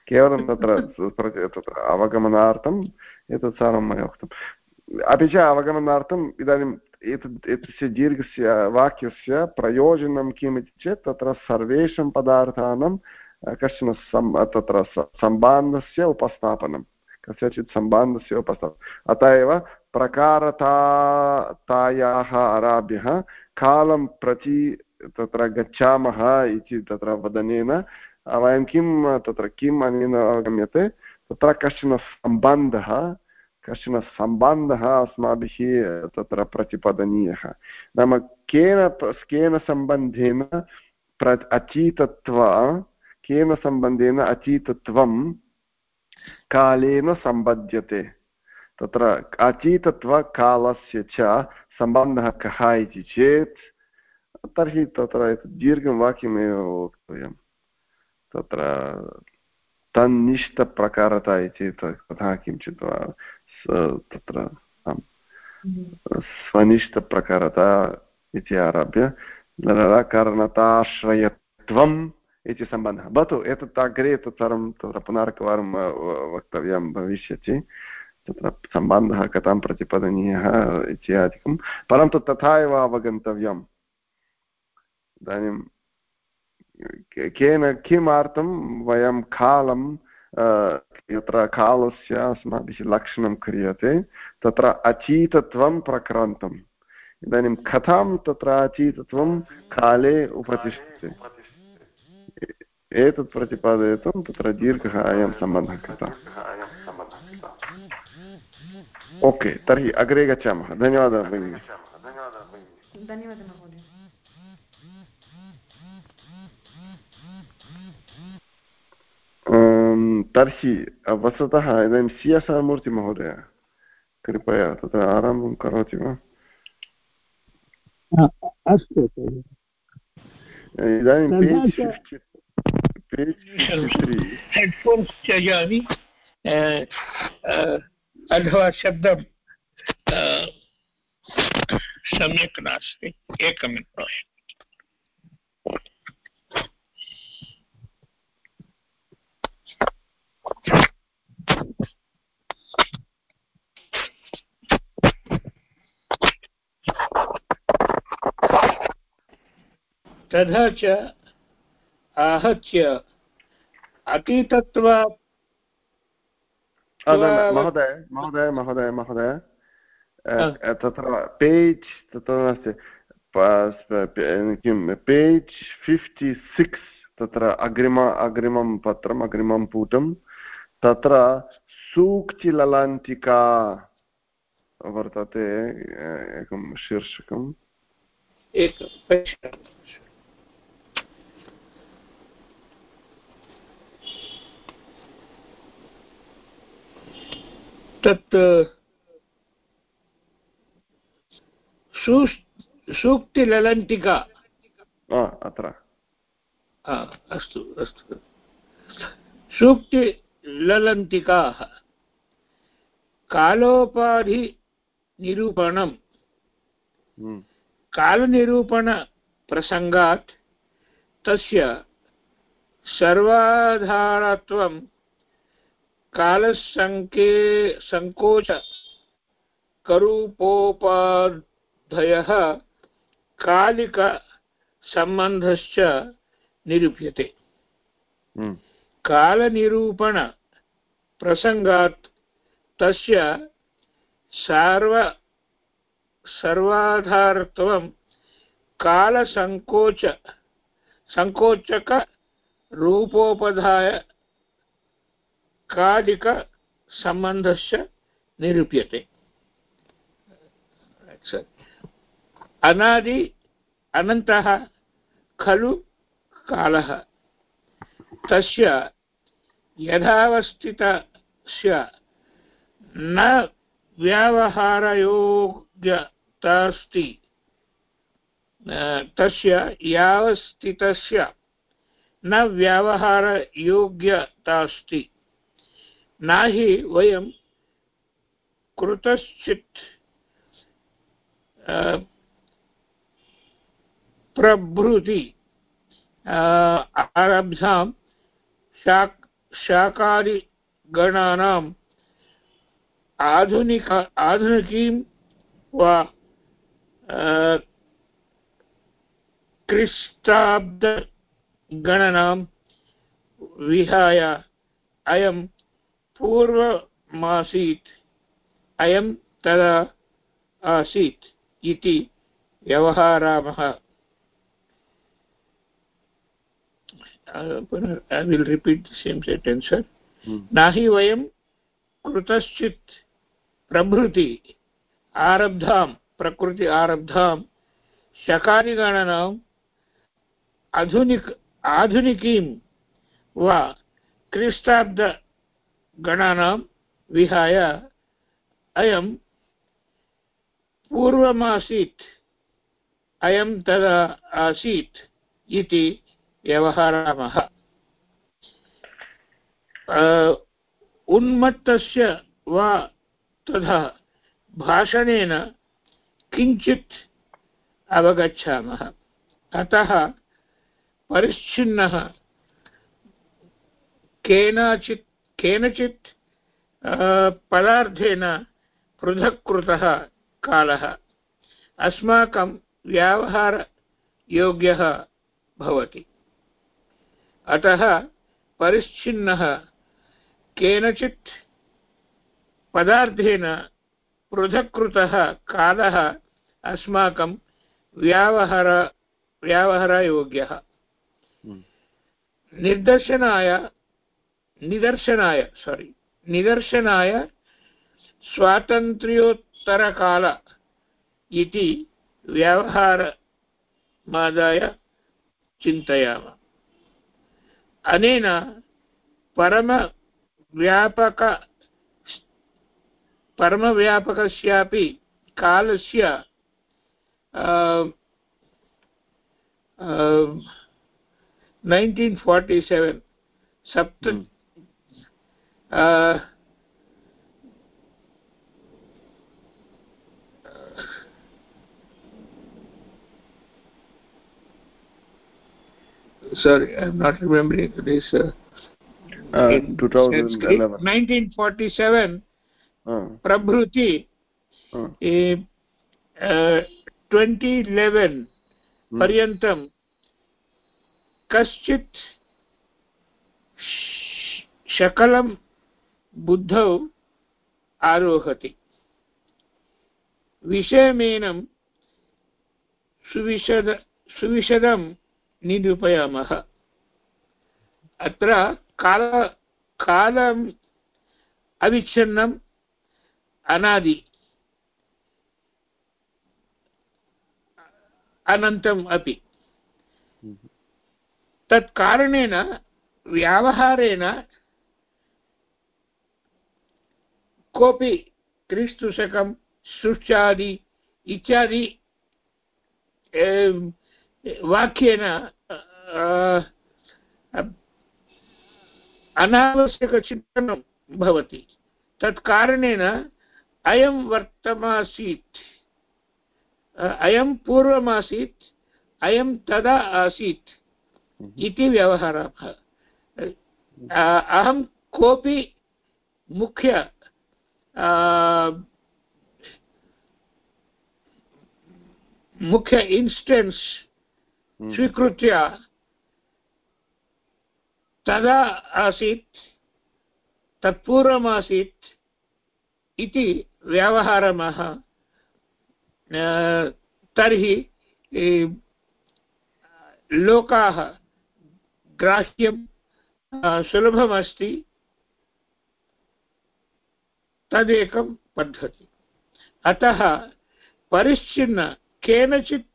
केवलं तत्र तत्र अवगमनार्थम् एतत् सर्वं मया उक्तम् अपि च अवगमनार्थम् इदानीम् एतद् एतस्य दीर्घस्य वाक्यस्य प्रयोजनं किम् इति चेत् तत्र सर्वेषां पदार्थानां कश्चन सम् तत्र सम्बान्धस्य उपस्थापनं कस्यचित् सम्बान्धस्य उपस्थापनम् अत एव प्रकारतायाः आरभ्यः कालं प्रति तत्र गच्छामः इति तत्र वदनेन, वयं किं, तत्र किम् अनेन अवगम्यते तत्र कश्चन सम्बन्धः कश्चन सम्बन्धः अस्माभिः तत्र प्रतिपादनीयः। नाम केन केन सम्बन्धेन प्र अचीतत्व, केन सम्बन्धेन अचीतत्वं कालेन सम्बध्यते। तत्र अचीतत्वकालस्य च सम्बन्धः कः इति चेत्, तर्हि तत्र दीर्घं वाक्यमेव वक्तव्यं तत्र तन्निष्ठप्रकारता इति तथा किञ्चित् तत्र स्वनिष्ठप्रकारता इति आरभ्य कारणताश्रयत्वम् इति सम्बन्धः भवतु एतत् अग्रे तत् सर्वं तत्र पुनरेकवारं वक्तव्यं भविष्यति तत्र सम्बन्धः कथां प्रतिपादनीयः इत्यादिकं परन्तु तथा एव अवगन्तव्यम् इदानीं केन किमर्थं वयं कालं यत्र कालस्य अस्माभिः लक्षणं क्रियते तत्र अचीतत्वं प्रक्रान्तम् इदानीं कथां तत्र अचीतत्वं काले उपतिष्ठते एतत् प्रतिपादयितुं तत्र दीर्घः अयं सम्बन्धः कृतः ओके तर्हि अग्रे गच्छामः धन्यवादः भगिनि महोदय तर्हि वस्तुतः इदानीं सि एस् आर् मूर्तिमहोदय कृपया तत्र आरम्भं करोति वा अस्तु इदानीं हेड्फोन्स् त्यजामि अथवा शब्दं सम्यक् नास्ति एकमिनिट् तथा च आहत्य। अतीतत्व। महोदय महोदय महोदय महोदय। तत्र पेज् तत्र नास्ति। किं पेज् फिफ्टि सिक्स् तत्र अग्रिम अग्रिमं पत्रम् अग्रिमं पुटं तत्र सूक्तिललान्तिका वर्तते एकं शीर्षकम्। एकं तत् सूक्तिललन्तिका। अत्र। अस्तु अस्तु। सूक्तिललन्तिकाः। कालोपाधिनिरूपणं हम्म। कालनिरूपणप्रसङ्गात् तस्य सर्वाधारत्वं कालसङ्के सङ्कोच करूपोपाधयः कालिकसम्बन्धश्च निरूप्यते हम्म। कालनिरूपणप्रसङ्गात् तस्य सार्व सर्वाधारत्वं कालसङ्कोच सङ्कोचकरूपोपधाय कालिकसम्बन्धश्च निरूप्यते। अनादि अनन्तः खलु कालः। तस्य यथावस्थितस्य न व्यावहारयोग्यतास्ति। तस्य यावस्थितस्य न व्यावहारयोग्यतास्ति। न हि वयं कृतश्चित् प्रभृति आरब्धां शाक् शाकादिगणानाम् आधुनिक आधुनिकीं वा क्रिस्ताब्दगणनां विहाय अयं पूर्वमासीत्। अयं तदा आसीत् इति व्यवहारामः। sentence, sir. न हि वयं कृतश्चित् प्रभृति आरब्धां प्रकृति आरब्धां शकारिगणनाम् आधुनिक आधुनिकीं वा क्रिस्ताब्द गणानां विहाय। अयं पूर्वमासीत्। अयं तदा आसीत् इति व्यवहरामः। उन्मत्तस्य वा तथा भाषणेन किञ्चित् अवगच्छामः। अतः परिच्छिन्नः केनचित् केनचित् पदार्थेन पृथक् कृतः कालः। अस्माकं व्यावहारयोग्यः भवति। अतः परिच्छिन्नः केनचित् पदार्थेन पृथक् कृतः कालः अस्माकं व्यावहार व्यावहारयोग्यः। हम्म। निर्दर्शनाय निदर्शनाय सोरि निदर्शनाय स्वातन्त्र्योत्तरकाल इति व्यवहारमादाय चिन्तयामः। अनेन परमव्यापक परमव्यापकस्यापि कालस्य नैन्टीन् फार्टि सेवेन् सप्त sorry i'm not remembering this uh, uh, 2011 1947 uh, prabhuti uh, uh, 2011 Hmm. पर्यन्तं कश्चित् शकलं बुद्धौ आरोहति। विषयमेनं सुविशद सुविशदं निरूपयामः। अत्र काल कालम् अविच्छिन्नम् अनादि अनन्तम् अपि। तत् कारणेन व्यावहारेण कोऽपि क्रिस्तुशकं सृष्टादि इत्यादि वाक्येन अनावश्यकचिन्तनं भवति। तत् कारणेन अयं वर्तमासीत् अयं पूर्वमासीत् अयं तदा आसीत् इति व्यवहारः। अहं कोऽपि मुख्य मुख्य इन्स्टेन्स् स्वीकृत्य तदा आसीत् तत्पूर्वमासीत् इति व्यवहारमः। तर्हि लोकाः ग्राह्यं सुलभमस्ति। तदेकं पद्धति। अतः परिच्छिन्न केनचित्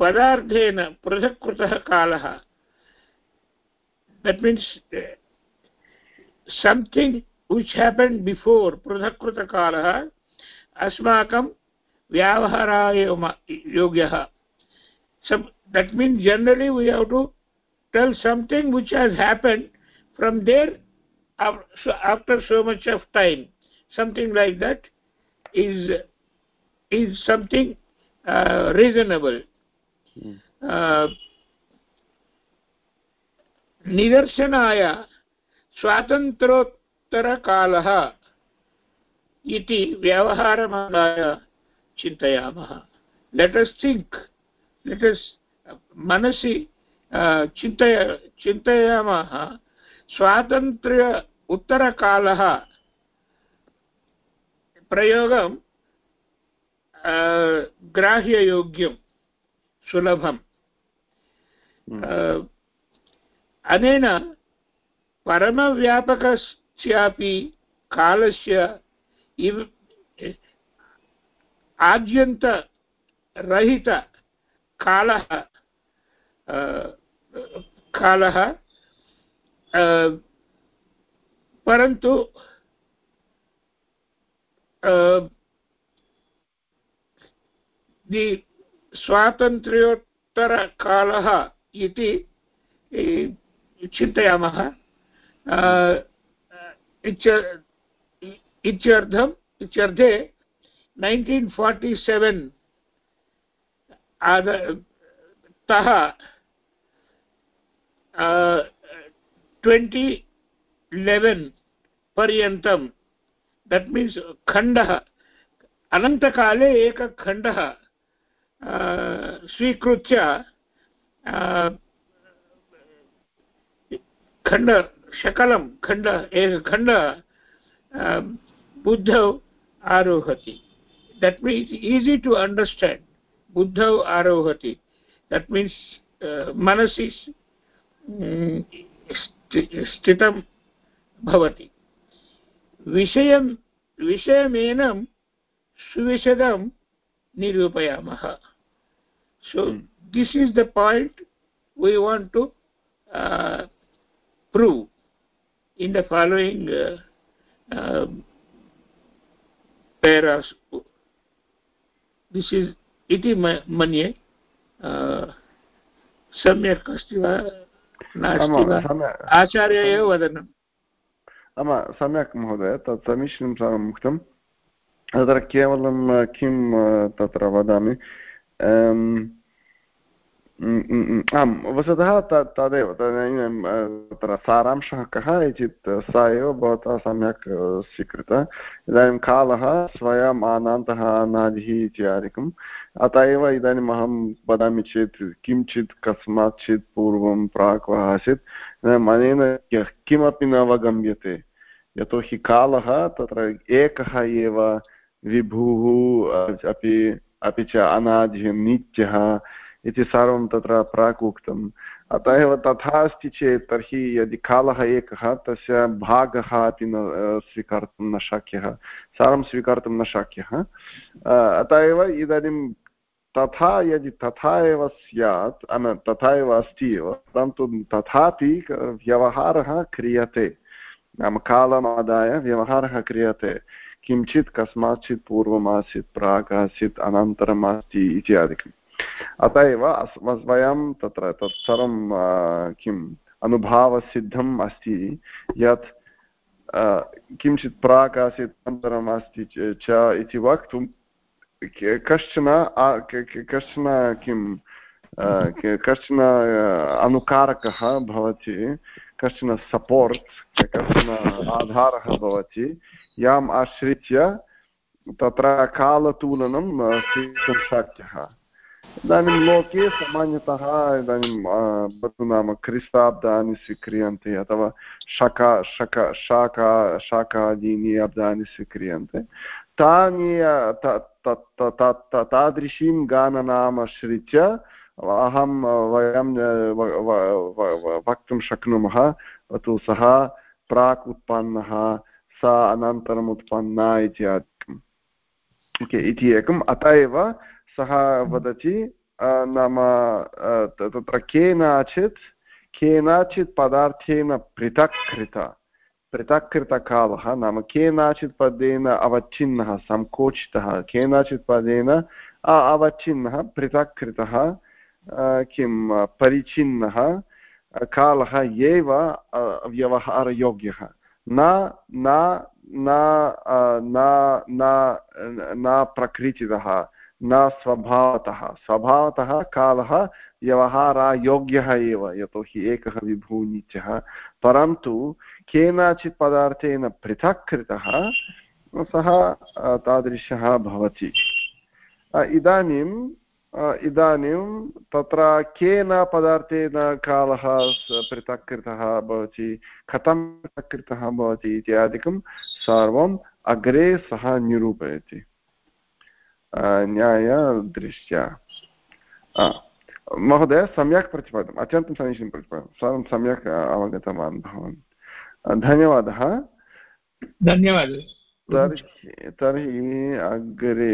पदार्थेन पृथक् कृतः कालः that means something which happen before पृथक् कृतकालः अस्माकं व्यावहाराय योग्यः। That means generally we have to tell something which has happen from there after so much of time something like that is is something uh, reasonable mm. uh, निदर्शनाय स्वातन्त्रोत्तरकालः इति व्यवहारमादाय चिन्तयामः लेट् अस् थिङ्क् लेट् अस् मनसि चिन्तय चिन्तयामः स्वातन्त्र्य उत्तरकालः प्रयोगं ग्राह्ययोग्यं सुलभम्। अनेन परमव्यापकस्यापि कालस्य इव आद्यन्तरहितकालः कालः परन्तु दि स्वातन्त्र्योत्तरकालः इति चिन्तयामः। इत्यर्थम् इत्यर्थे नैन्टीन् फार्टि सेवेन् आद तः ट्वेण्टि लेवेन् पर्यन्तं दट् मीन्स् खण्डः, अनन्तकाले एकः खण्डः स्वीकृत्य खण्ड, शकलं, खण्ड, एकखण्ड बुद्धौ आरोहति। That means easy to understand बुद्धौ आरोहति। दट् मीन्स् मनसि स्थितं भवति। विषयं विषयमेनं सुविशदं निरूपयामः। So this is the point we want to prove in the following paras this is इति मन्ये uh, सम्यक् अस्ति वा? आचार्य एव वदन् आम सम्यक् महोदय तत् समीचीनं सर्वम् उक्तं तत्र केवलं किं तत्र वदामि? आम् वस्तुतः तदेव तत्र सारांशः कः चेत् सा एव भवता सम्यक् स्वीकृत इदानीं कालः स्वयम् अनान्तः अनादिः इत्यादिकम् अत एव इदानीम् अहं वदामि चेत् किञ्चित् कस्माच्चित् पूर्वं प्राक् वा आसीत् अनेन किमपि न अवगम्यते यतोहि कालः तत्र एकः एव विभुः अपि अपि च अनादिः नित्यः इति सर्वं तत्र प्राक् उक्तम् अतः एव तथा अस्ति चेत् तर्हि यदि कालः एकः, तस्य भागः अपि न स्वीकर्तुं न शक्यः। सर्वं स्वीकर्तुं न शक्यः। अतः एव इदानीं तथा यदि तथा एव स्यात् तथा एव अस्ति एव, परन्तु तथापि व्यवहारः क्रियते। नाम कालमादाय व्यवहारः क्रियते। किञ्चित् कस्माच्चित् पूर्वमासीत् प्राक् आसीत् अनन्तरम् अस्ति इत्यादिकम्। अत एव वयं तत्र, तत् सर्वं किम्, अनुभवसिद्धम् अस्ति। यत् किञ्चित् प्राक् आसीत्, अनन्तरम् अस्ति च इति वक्तुं कश्चन कश्चन किं, कश्चन अनुकारकः भवति, कश्चन सपोर्ट्, कश्चन आधारः भवति, याम् आश्रित्य तत्र कालतुलनं स्वीकर्तुं शक्यः। इदानीं लोके सामान्यतः, इदानीं भवतु नाम क्रिस्ताब्दानि स्वीक्रियन्ते अथवा शका शक शाका शाकादीनि अब्दानि स्वीक्रियन्ते। तानि तादृशीं गाननामाश्रित्य अहं वयं वक्तुं शक्नुमः। तु सः प्राक् उत्पन्नः, सा अनन्तरम् उत्पन्ना इत्यादिकम् इति एकम्। अत एव सः वदति नाम तत्र केनचित् केनचित् पदार्थेन पृथक् कृत पृथक् कृतकालः नाम केनचित् पदेन अवच्छिन्नः सङ्कोचितः केनचित् पदेन अवच्छिन्नः पृथक् कृतः किं परिचिन्नः कालः एव व्यवहारयोग्यः। न न प्रकृतितः न स्वभावतः। स्वभावतः कालः व्यवहारायोग्यः एव, यतोहि एकः विभुः नित्यः परन्तु केनचित् पदार्थेन पृथक् कृतः, सः तादृशः भवति। इदानीं इदानीं तत्र केन पदार्थेन कालः पृथक् कृतः भवति, कथं पृथक् कृतः भवति इत्यादिकं सर्वम् अग्रे सः निरूपयति। न्यायदृष्ट्या. महोदय सम्यक् प्रतिपादनम् अत्यन्तं समीचीनं प्रतिपादनं सर्वं सम्यक् अवगतवान् भवान् धन्यवादः धन्यवादः तर्हि तर्हि अग्रे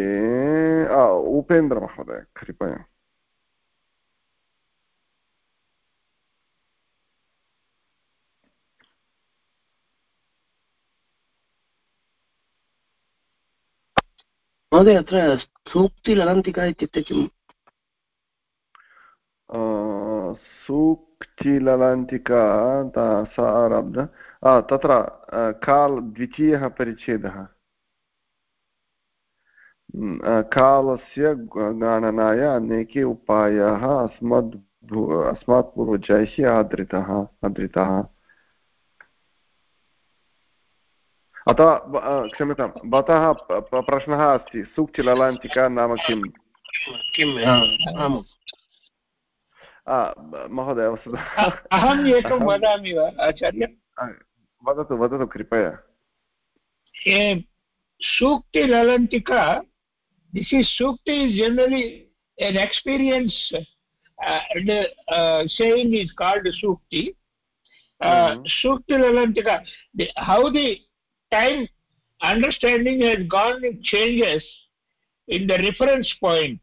उपेन्द्रमहोदय कृपया महोदय अत्र सूक्तिललन्तिका इत्युक्ते किम् सूक्तिललन्तिका सा आरब्ध तत्र काल् द्वितीयः परिच्छेदः कालस्य गणनाय अनेके उपायाः अस्मद् अस्मात् पूर्वजैः आदृतः आदृताः अतः क्षम्यतां भवतः प्रश्नः अस्ति सूक्तिललाञ्चिका नाम किं किं महोदय अहम् एकं वदामि वा आचार्य? वदतु वदतु कृपया। सूक्तिललन्तिका this is सूक्ति is generally an experience saying is called सूक्ति सूक्तिललन्तिका how the time understanding has gone in changes in the reference point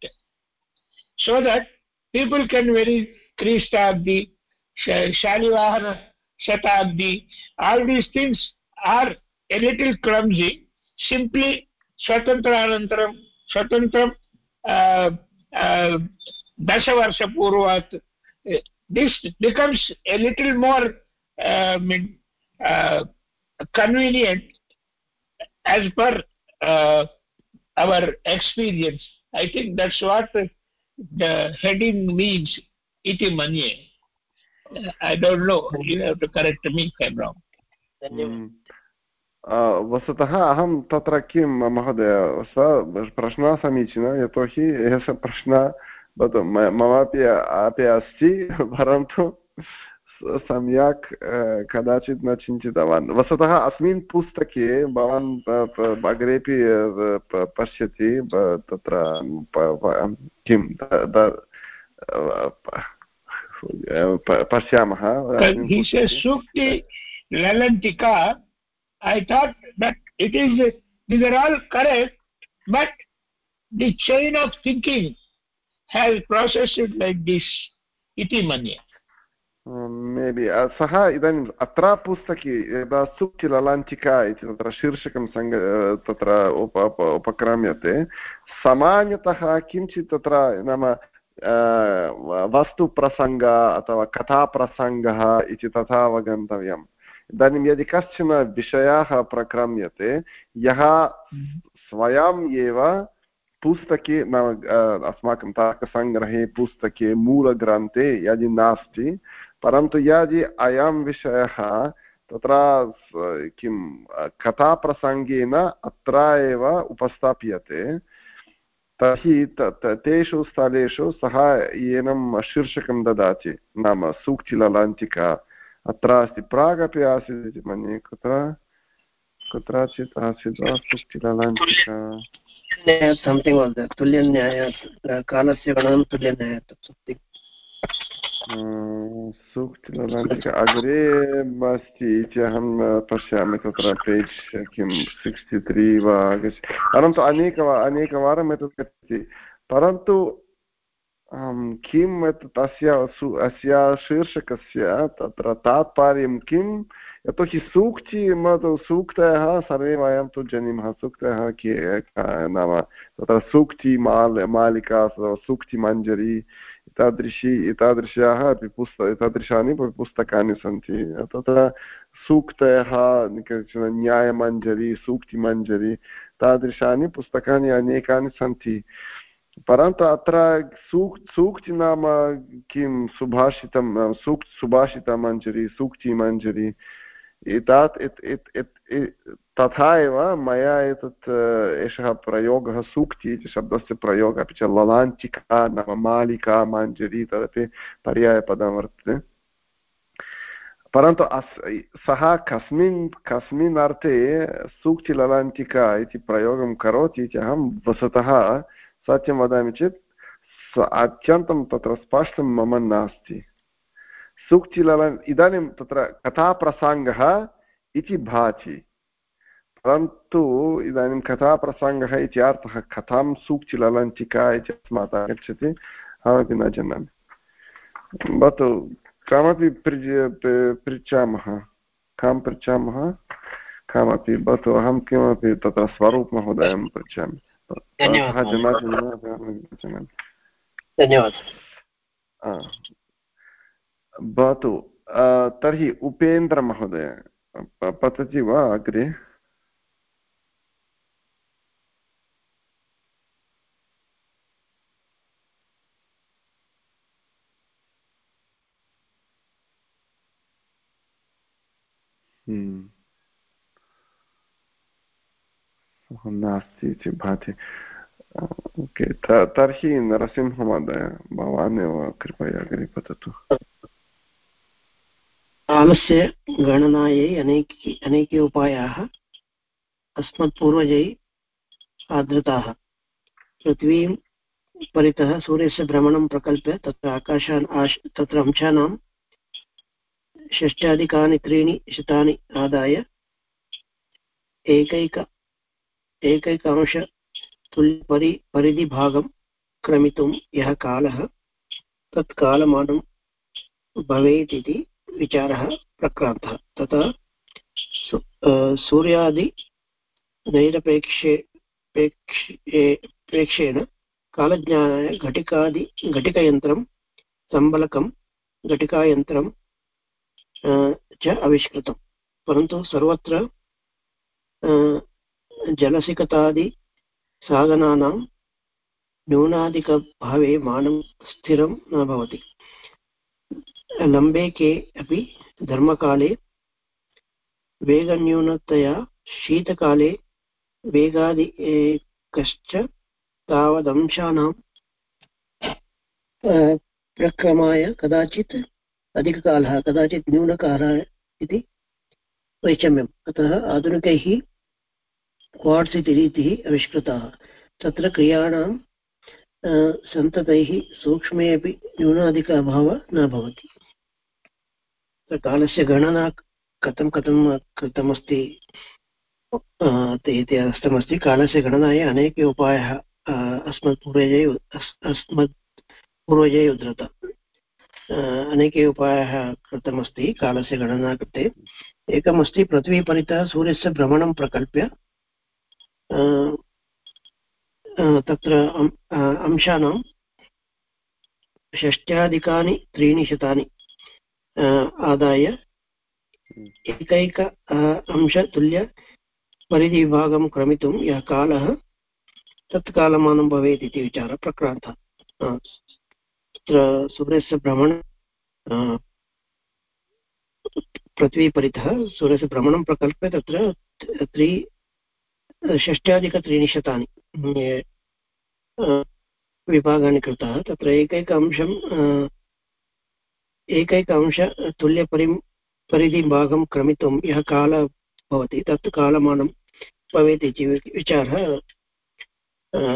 so that people can very Kristabdi, Shalivahana Shatabdi, all these things are a little clumsy. Simply Swatantranantaram, Swatantram uh, uh, Dasavarsha Purvat. This becomes a little more uh, uh convenient as per uh, our experience. I think that's what the heading means, iti manye. I don't know. You have to correct me if I'm wrong. वस्तुतः अहं तत्र किं महोदय प्रश्नः समीचीनः यतोहि एषः प्रश्नः भवतु ममापि अपि अस्ति परन्तु सम्यक् कदाचित् न चिन्तितवान् वस्तुतः अस्मिन् पुस्तके भवान् अग्रेपि पश्यति तत्र किं पश्यामः ललन्तिका I thought that it is, these are all correct, but the chain of thinking has processed it like this, iti manye. Maybe सः इदानीम् अत्र पुस्तके यदा सुक्तिललाञ्चिका इति तत्र शीर्षकं सङ्ग तत्र उप उपक्रम्यते सामान्यतः किञ्चित् तत्र नाम वस्तुप्रसङ्ग अथवा कथाप्रसङ्गः इति तथा अवगन्तव्यम् इदानीं यदि कश्चन विषयः प्रक्रम्यते यः स्वयम् एव पुस्तके नाम अस्माकं तर्कसङ्ग्रहे पुस्तके मूलग्रन्थे यदि नास्ति परन्तु यदि अयं विषयः तत्र किं, कथाप्रसङ्गेन अत्र एव उपस्थाप्यते। तर्हि तेषु स्थलेषु सः एनं शीर्षकं ददाति, नाम सूक्तिललाञ्चिका अत्र अस्ति प्रागपि आसीत् इति मन्ये, कुत्र? कुत्रचित् आसीत् वा? सूक्तिललाञ्चिका तुल्यन्याय कालस्य गणनं तुल्यन्याय अग्रे अस्ति इति अहं पश्यामि तत्र पेज् किं सिक्स्टि त्री वा आगच्छ परन्तु अनेकवा अनेकवारम् एतत् परन्तु अस्य शीर्षकस्य तत्र तात्पर्यं किं यतोहि सूक्ति सूक्तयः सर्वे वयं तु जानीमः सूक्तयः के नाम तत्र सूक्तिमाल मालिका सूक्तिमञ्जरी एतादृशी एतादृश्याः अपि पुस्त, एतादृशानि पुस्तकानि सन्ति। तत्र सूक्तयः, केचन न्यायमञ्जरी, सूक्तिमञ्जरी, तादृशानि पुस्तकानि अनेकानि सन्ति। परन्तु अत्र सूक्, सूक्ति नाम किं सुभाषितं, सूक्, सुभाषितमञ्जरी, सूक्तिमञ्जरी एतात् तथा एव मया एतत् एषः प्रयोगः सूक्ति इति शब्दस्य प्रयोगः अपि च ललाञ्चिका नाम मालिका माञ्जरी तदपि पर्यायपदं वर्तते परन्तु अस् सः कस्मिन् कस्मिन् अर्थे सूक्तिललाञ्चिका इति प्रयोगं करोति इति अहं वस्तुतः सत्यं वदामि चेत् अत्यन्तं तत्र स्पष्टं मम नास्ति सूक्तिललन् इदानीं तत्र कथाप्रसङ्गः इति भाति। परन्तु इदानीं कथाप्रसङ्गः इति अर्थः कथां सूक्तिललञ्चिका इति अस्मात् आगच्छति अहमपि न जानामि। भवतु कमपि पृच्छामः? कां पृच्छामः? कमपि भवतु अहं किमपि तत्र स्वरूपमहोदयं पृच्छामि। धन्यवादः। भवतु तर्हि उपेन्द्रमहोदय पतति वा अग्रे? Hmm. नास्ति इति भाति। ओके तर्हि नरसिंहमहोदय भवान् एव कृपया अग्रे पततु। कालस्य गणनायै अनेके अनेके उपायाः अस्मत्पूर्वजैः आदृताः। पृथ्वीं परितः सूर्यस्य भ्रमणं प्रकल्प्य तत्र आकाशान् आश् तत्र अंशानां षष्ट्याधिकानि त्रीणि शतानि आदाय एकैक एकैकांश तुल्यपरि परिधिभागं क्रमितुं यः कालः तत् कालमानं भवेत् इति विचारः प्रक्रान्तः। तथा सूर्यादिनैरपेक्षे प्रेक्षेण कालज्ञानाय घटिकादि, घटिकयन्त्रं सम्बलकं घटिकायन्त्रं च आविष्कृतं। परन्तु सर्वत्र जलसिकतादिसाधनानां न्यूनाधिकभावे मानं स्थिरं न भवति। लम्बे के अपि धर्मकाले, वेगन्यूनतया शीतकाले, वेगादि कश्च तावदंशानां प्रक्रमाय कदाचित् अधिककालः, कदाचित् न्यूनकालः इति वैषम्यम् अतः आधुनिकैः क्वाड्स् इति रीतिः आविष्कृताः। तत्र क्रियाणां सन्ततैः सूक्ष्मे अपि न्यूनाधिक अभावः न भवति। कालस्य गणना कथं कथं कृतमस्ति? इति दत्तमस्ति कालस्य गणनाय अनेके उपायाः अस्मत् पूर्वजैः अस्मत् पूर्वजैः उद्धृत। अनेके उपायाः कृतमस्ति कालस्य गणना कृते। एकमस्ति पृथ्वीपरितः सूर्यस्य भ्रमणं प्रकल्प्य तत्र अंशानां षष्ट्याधिकानि त्रीणि शतानि आदाय। एकैक अंशतुल्यपरिधिविभागं क्रमितुं यः कालः तत् कालमानं भवेत् इति विचारः प्रक्रान्तः। तत्र सूर्यस्य भ्रमण पृथ्वीपरितः सूर्यस्य भ्रमणं प्रकल्प्य तत्र त्रि षष्ट्याधिकत्रीणिशतानि विभागानि कृताः। तत्र एकैक अंशं एकैक अंश तुल्यपरिं परिधिभागं क्रमितुं यः कालः भवति, तत् कालमानं भवेत् इति विचारः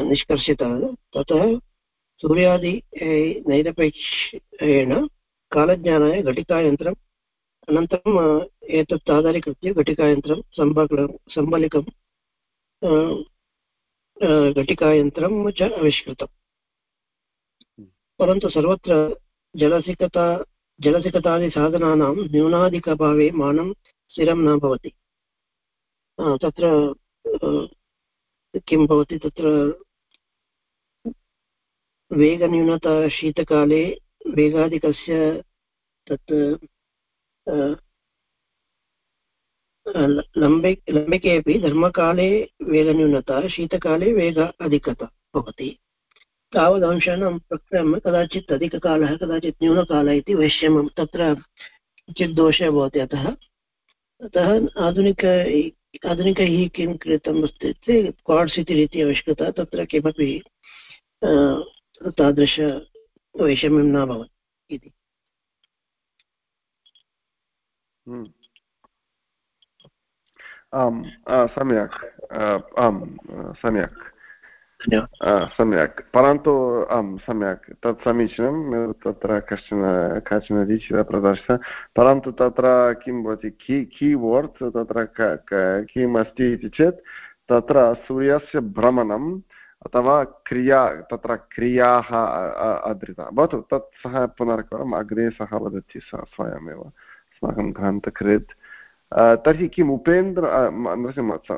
निष्कर्षितः। ततः सूर्यादि नैरपेक्षेण कालज्ञानाय घटिकायन्त्रम्, अनन्तरम् एतत् आधारीकृत्य घटिकायन्त्रं सम्बल सम्बलिकं घटिकायन्त्रं च आविष्कृतम्। परन्तु सर्वत्र जलसिकता जलसिकतादिसाधनानां न्यूनाधिकभावे मानं स्थिरं न भवति। तत्र किं भवति तत्र? वेगन्यूनता शीतकाले वेगादिकस्य तत् लम्बे लम्बिके अपि धर्मकाले वेगन्यूनता, शीतकाले वेग अधिकता भवति। तावदंशानां प्रक्रम्य कदाचित् अधिककालः, कदाचित् न्यूनकालः इति वैश्यमं तत्र किञ्चित् दोषः भवति अतः। अतः आधुनिक आधुनिकैः किं कृतम् अस्ति चेत् क्वाड्स् इति रीत्या आविष्कृता, तत्र किमपि तादृशवैषम्यं न भवति इति। हम्म। आम् सम्यक्। आम् सम्यक्। सम्यक् परन्तु आं सम्यक् तत् समीचीनं तत्र कश्चन काचन रीतिः प्रदर्शिता परन्तु तत्र किं भवति की तत्र किम् अस्ति इति चेत् तत्र सूर्यस्य भ्रमणम् अथवा क्रिया तत्र क्रियाः अधृता भवतु तत् सः पुनरेकवारम् अग्रे सः वदति सः स्वयमेव अस्माकं ग्रन्थकृत् तर्हि किम् उपेन्द्र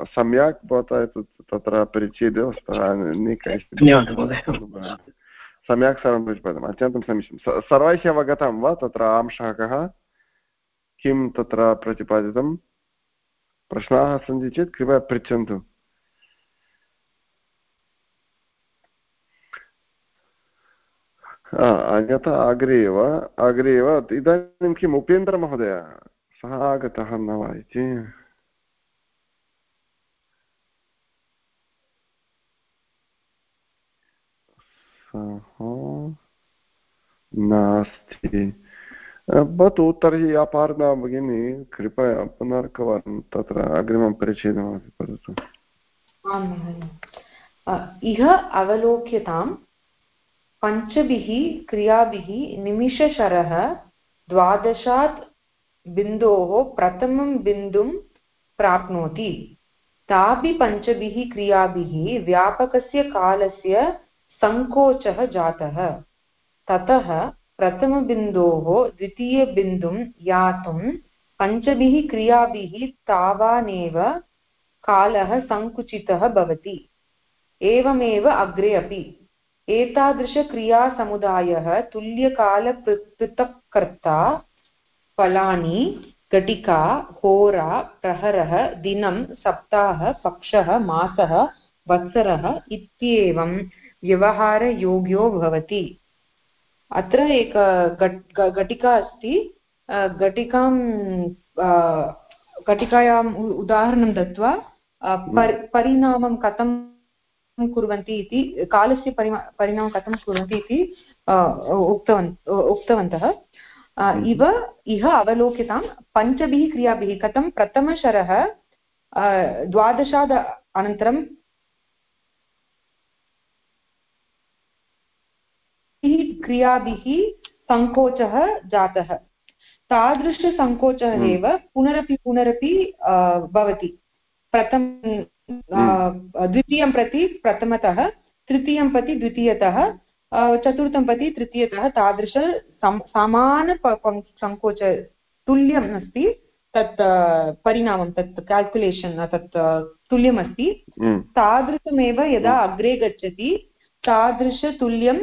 सम्यक् भवता एतत् तत्र परिचयः सम्यक् सर्वं प्रतिपादितम् अत्यन्तं समीचीनं सर्वैः अवगतं वा तत्र अंशः कः किं तत्र प्रतिपादितं प्रश्नाः सन्ति चेत् कृपया पृच्छन्तु अन्यथा अग्रे एव अग्रे एव इदानीं किम् उपेन्द्रमहोदय सः आगतः न वा इति नास्ति भवतु तर्हि अपार्णा भगिनी कृपया पुनर्कवारं तत्र अग्रिमं परिच्छेदमपि वदतु इह अवलोक्यतां पञ्चभिः क्रियाभिः निमिषशरः द्वादशात् बिन्दोः प्रथमं बिन्दुं प्राप्नोति। ताभिः पञ्चभिः क्रियाभिः व्यापकस्य कालस्य सङ्कोचः जातः। ततः प्रथमबिन्दोः द्वितीयबिन्दुं यातुं पञ्चभिः क्रियाभिः तावानेव कालः सङ्कुचितः भवति। एवमेव अग्रे अपि। एतादृशक्रियासमुदायः तुल्यकालपृथक्कर्ता फलानि घटिका होरा प्रहरः दिनं सप्ताहः पक्षः मासः वत्सरः इत्येवं व्यवहारयोग्यो भवति। अत्र एक घटिका अस्ति। घटिकां घटिकायाम् उदाहरणं दत्वा परिणामं कथं कुर्वन्ति इति कालस्य परिमा परिणामं कथं कुर्वन्ति इति उक्तवन् उक्तवन्तः। इव इह अवलोक्यतां पञ्चभिः क्रियाभिः कथं प्रथमशरः द्वादशाद अनन्तरं क्रियाभिः सङ्कोचः जातः तादृशसङ्कोचः हम्म। एव पुनरपि पुनरपि भवति प्रथम हम्म। द्वितीयं प्रति प्रथमतः तृतीयं प्रति द्वितीयतः चतुर्थं प्रति तृतीयतः तादृश समान सङ्कोच तुल्यम् अस्ति तत् परिणामं तत् केल्कुलेशन् तत् तुल्यमस्ति हम्म। तादृशमेव यदा अग्रे गच्छति तादृशतुल्यं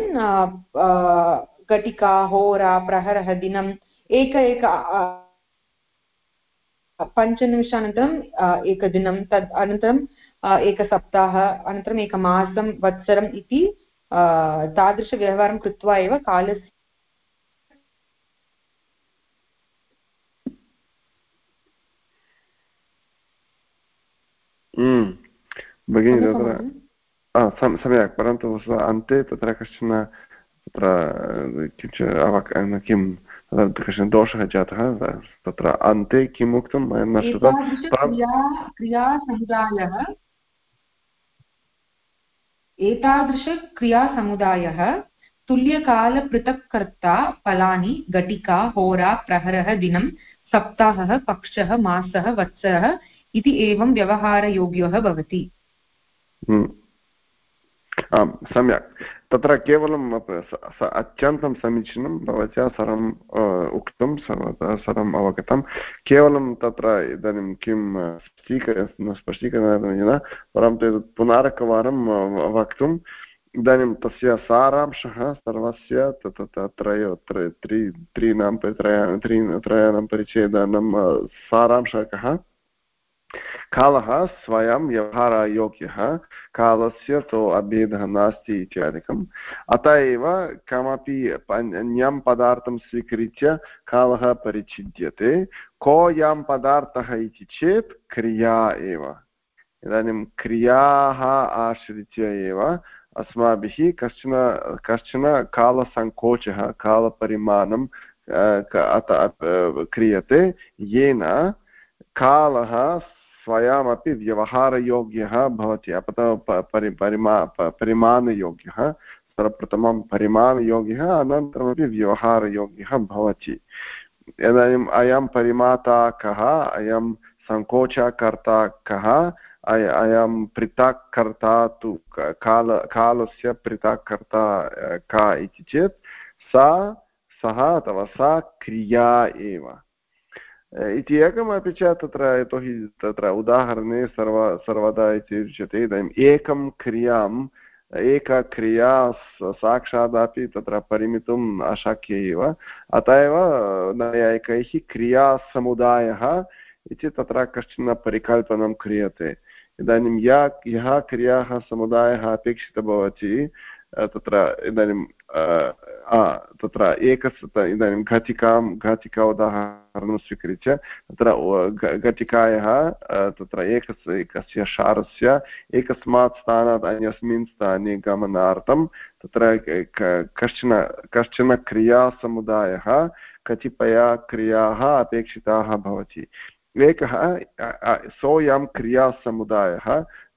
घटिका होरा प्रहरः दिनम् एक एक पञ्चनिमिषानन्तरम् एकदिनं तद् अनन्तरम् एकसप्ताह अनन्तरम् एकमासं वत्सरम् इति तादृशव्यवहारं कृत्वा एव कालस्य हम्म। भगिनि तत्र सम्यक् परन्तु अन्ते तत्र कश्चन तत्र किञ्चित् अवक किं कश्चन दोषः जातः तत्र अन्ते किम् उक्तं न श्रुतं क्रियासमुदायः एतादृशक्रियासमुदायः तुल्यकालपृथक्कर्ता, फलानि, घटिका, होरा, प्रहरः, दिनं, सप्ताहः, पक्षः, मासः, वत्सरः इति एवं व्यवहारयोग्यः भवति। आम्, सम्यक्। तत्र केवलं अत्यन्तं समीचीनं भवत्या सर्वम् उक्तं सर्वम् अवगतं। केवलं तत्र इदानीं किं स्पष्टीकर स्पष्टीकरणेन परन्तु एतत् पुनरेकवारं वक्तुम्। इदानीं तस्य सारांशः सर्वस्य त्रयो, त्रि त्रीणां त्रया त्रयाणां परिच्छेदानां सारांशः कः कालः स्वयं व्यवहारयोग्यः कालस्य तु अभेदः नास्ति इत्यादिकम् अत एव कमपि अन्यं पदार्थं स्वीकृत्य कालः परिच्छिद्यते कोऽयं पदार्थः इति चेत् क्रिया एव इदानीं क्रियाः आश्रित्य एव अस्माभिः कश्चन कश्चन कालसङ्कोचः कालपरिमाणं क्रियते येन कालः स्वयमपि व्यवहारयोग्यः भवति। अपत परि, परिमा परिमाणयोग्यः, सर्वप्रथमं परिमाणयोग्यः, अनन्तरमपि व्यवहारयोग्यः भवति। इदानीम् अयं परिमाता कः अयं सङ्कोचकर्ता कः अय, अयं पृथक् कर्ता तु काल, कालस्य पृथक् कर्ता का इति चेत् सा सः अथवा सा क्रिया एव। इति एकमपि च तत्र यतोहि तत्र उदाहरणे सर्व सर्वदा इति उच्यते इदानीम् एकं क्रियाम् एका क्रिया साक्षादपि तत्र परिमितुम् अशक्य एव अत एव नैयायिकैः क्रियासमुदायः इति तत्र कश्चन परिकल्पनं क्रियते इदानीं या यः क्रियाः समुदायः अपेक्षितः भवति तत्र इदानीं तत्र एकस् इदानीं घटिकां, घटिका उदाहरणं स्वीकृत्य, तत्र घटिकायाः तत्र एकस्, एकस्य शारस्य एकस्मात् स्थानात् अन्यस्मिन् स्थाने गमनार्थं तत्र कश्चन कश्चन क्रियासमुदायः कतिपयक्रियाः अपेक्षिताः भवति। एकः सोऽयं क्रियासमुदायः,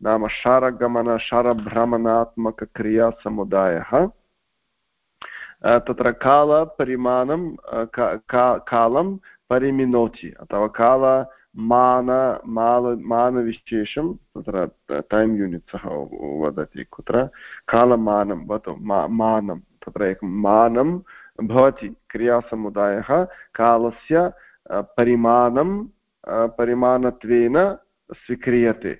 नाम शरगमन, शरभ्रमणात्मकक्रियासमुदायः तत्र कालपरिमाणं कालं परिमिनोति अथवा कालमान माल मानविशेषं तत्र टैम् यूनिट् सः वदति कुत्र कालमानं भवतु मानं तत्र एकं मानं भवति क्रियासमुदायः कालस्य परिमाणं परिमाणत्वेन स्वीक्रियते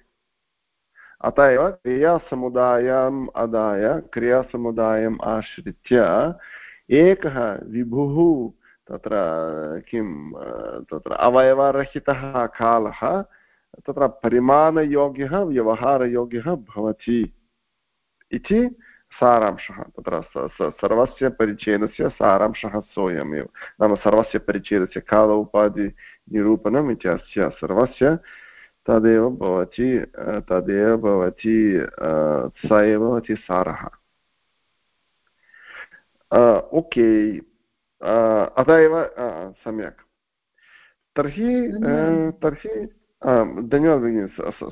अत एव क्रियासमुदायम् अदाय क्रियासमुदायम् आश्रित्य एकः विभुः तत्र किं तत्र अवयवरहितः कालः तत्र परिमाणयोग्यः व्यवहारयोग्यः भवति इति सारांशः तत्र सर्वस्य परिच्छेदस्य सारांशः सोऽयमेव नाम सर्वस्य परिच्छेदस्य काल उपाधिनिरूपणम् इति अस्य सर्वस्य तदेव भवति तदेव भवति स एव भवति सारः। ओके अत एव सम्यक्। तर्हि तर्हि धन्यवादः भगिनि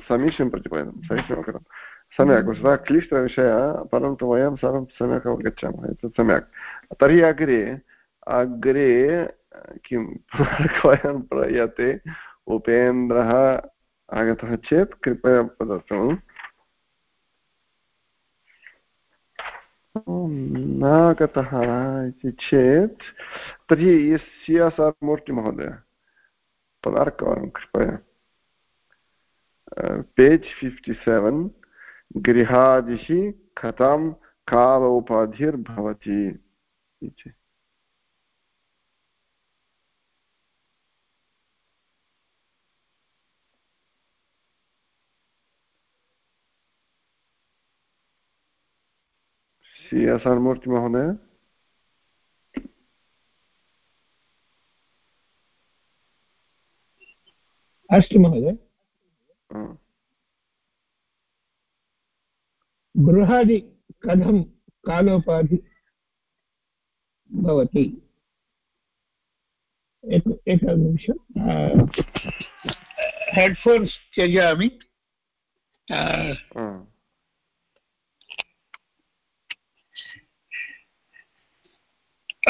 समीचीनं प्रतिपादनं समीचीनं कृतं सम्यक् वस्तुतः क्लिष्टविषयः परन्तु वयं सर्वं सम्यक् अवगच्छामः एतत् सम्यक्। तर्हि अग्रे अग्रे किं वयं प्रयते उपेन्द्रः आगतः चेत् कृपया वदतु। नागतः इति चेत्, तर्हि यस्य सः मूर्तिमहोदय पदार्कवारं कृपया। पेज् फिफ्टि सेवेन् गृहादिः कथं कालोपाधिर्भवति इति। सि एस् आर् मूर्तिमहोदय अस्तु महोदय गृहादि कथं कालोपाधि भवति। एक एकनिमिषं हेड्फोन्स् त्यजामि।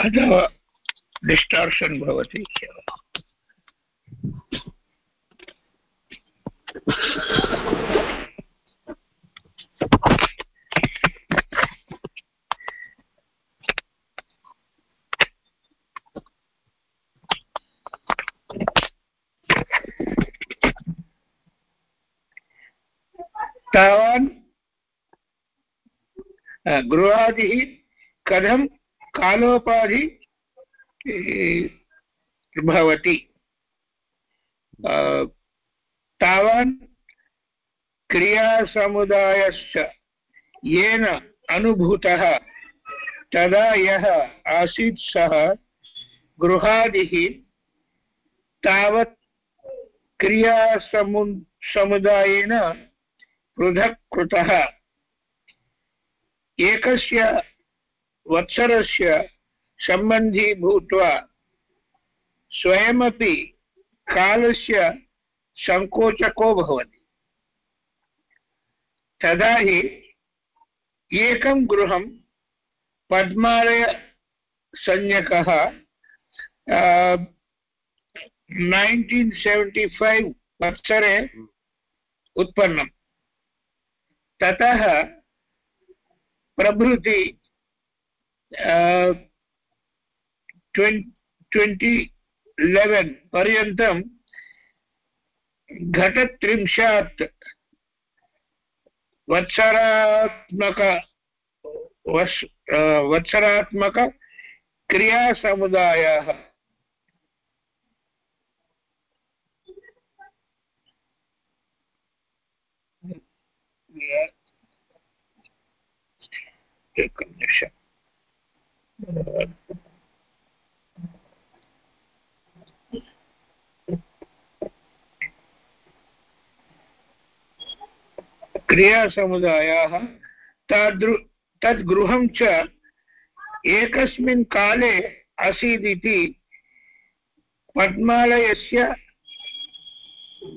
अथवा डिस्टार्शन् भवति तावान् गृहादिः कथं कालोपाधि भवति। तावान् क्रियासमुदायश्च येन अनुभूतः, तदा यः आसीत् सः गृहादिः, तावत् क्रियासमु समुदायेन पृथक् कृतः एकस्य वत्सरस्य सम्बन्धी भूत्वा स्वयमपि कालस्य सङ्कोचको भवति। तदा हि एकं गृहं पद्मालयसंज्ञकः नैन्टीन् सेवेण्टि फैव् वत्सरे उत्पन्नम्। ततः प्रभृति ट्वेण्टि लेवेन् पर्यन्तं घटत्रिंशात् वत्सरात्मक वत्सरात्मकक्रियासमुदायाः एकं निमिषम् क्रियासमुदायाः तादृ तद् गृहं च एकस्मिन् काले आसीदिति पद्मालयस्य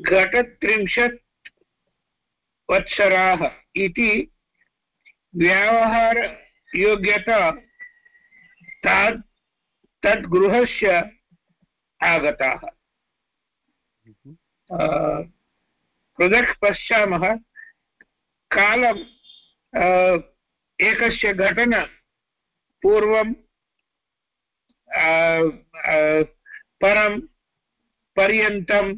घटत्रिंशत् वत्सराः इति व्यवहारयोग्यता तद्गृहस्य आगताः। हम्म। पृथक् पशा कालम् एकस्य घटना पूर्व परं पर्यन्तं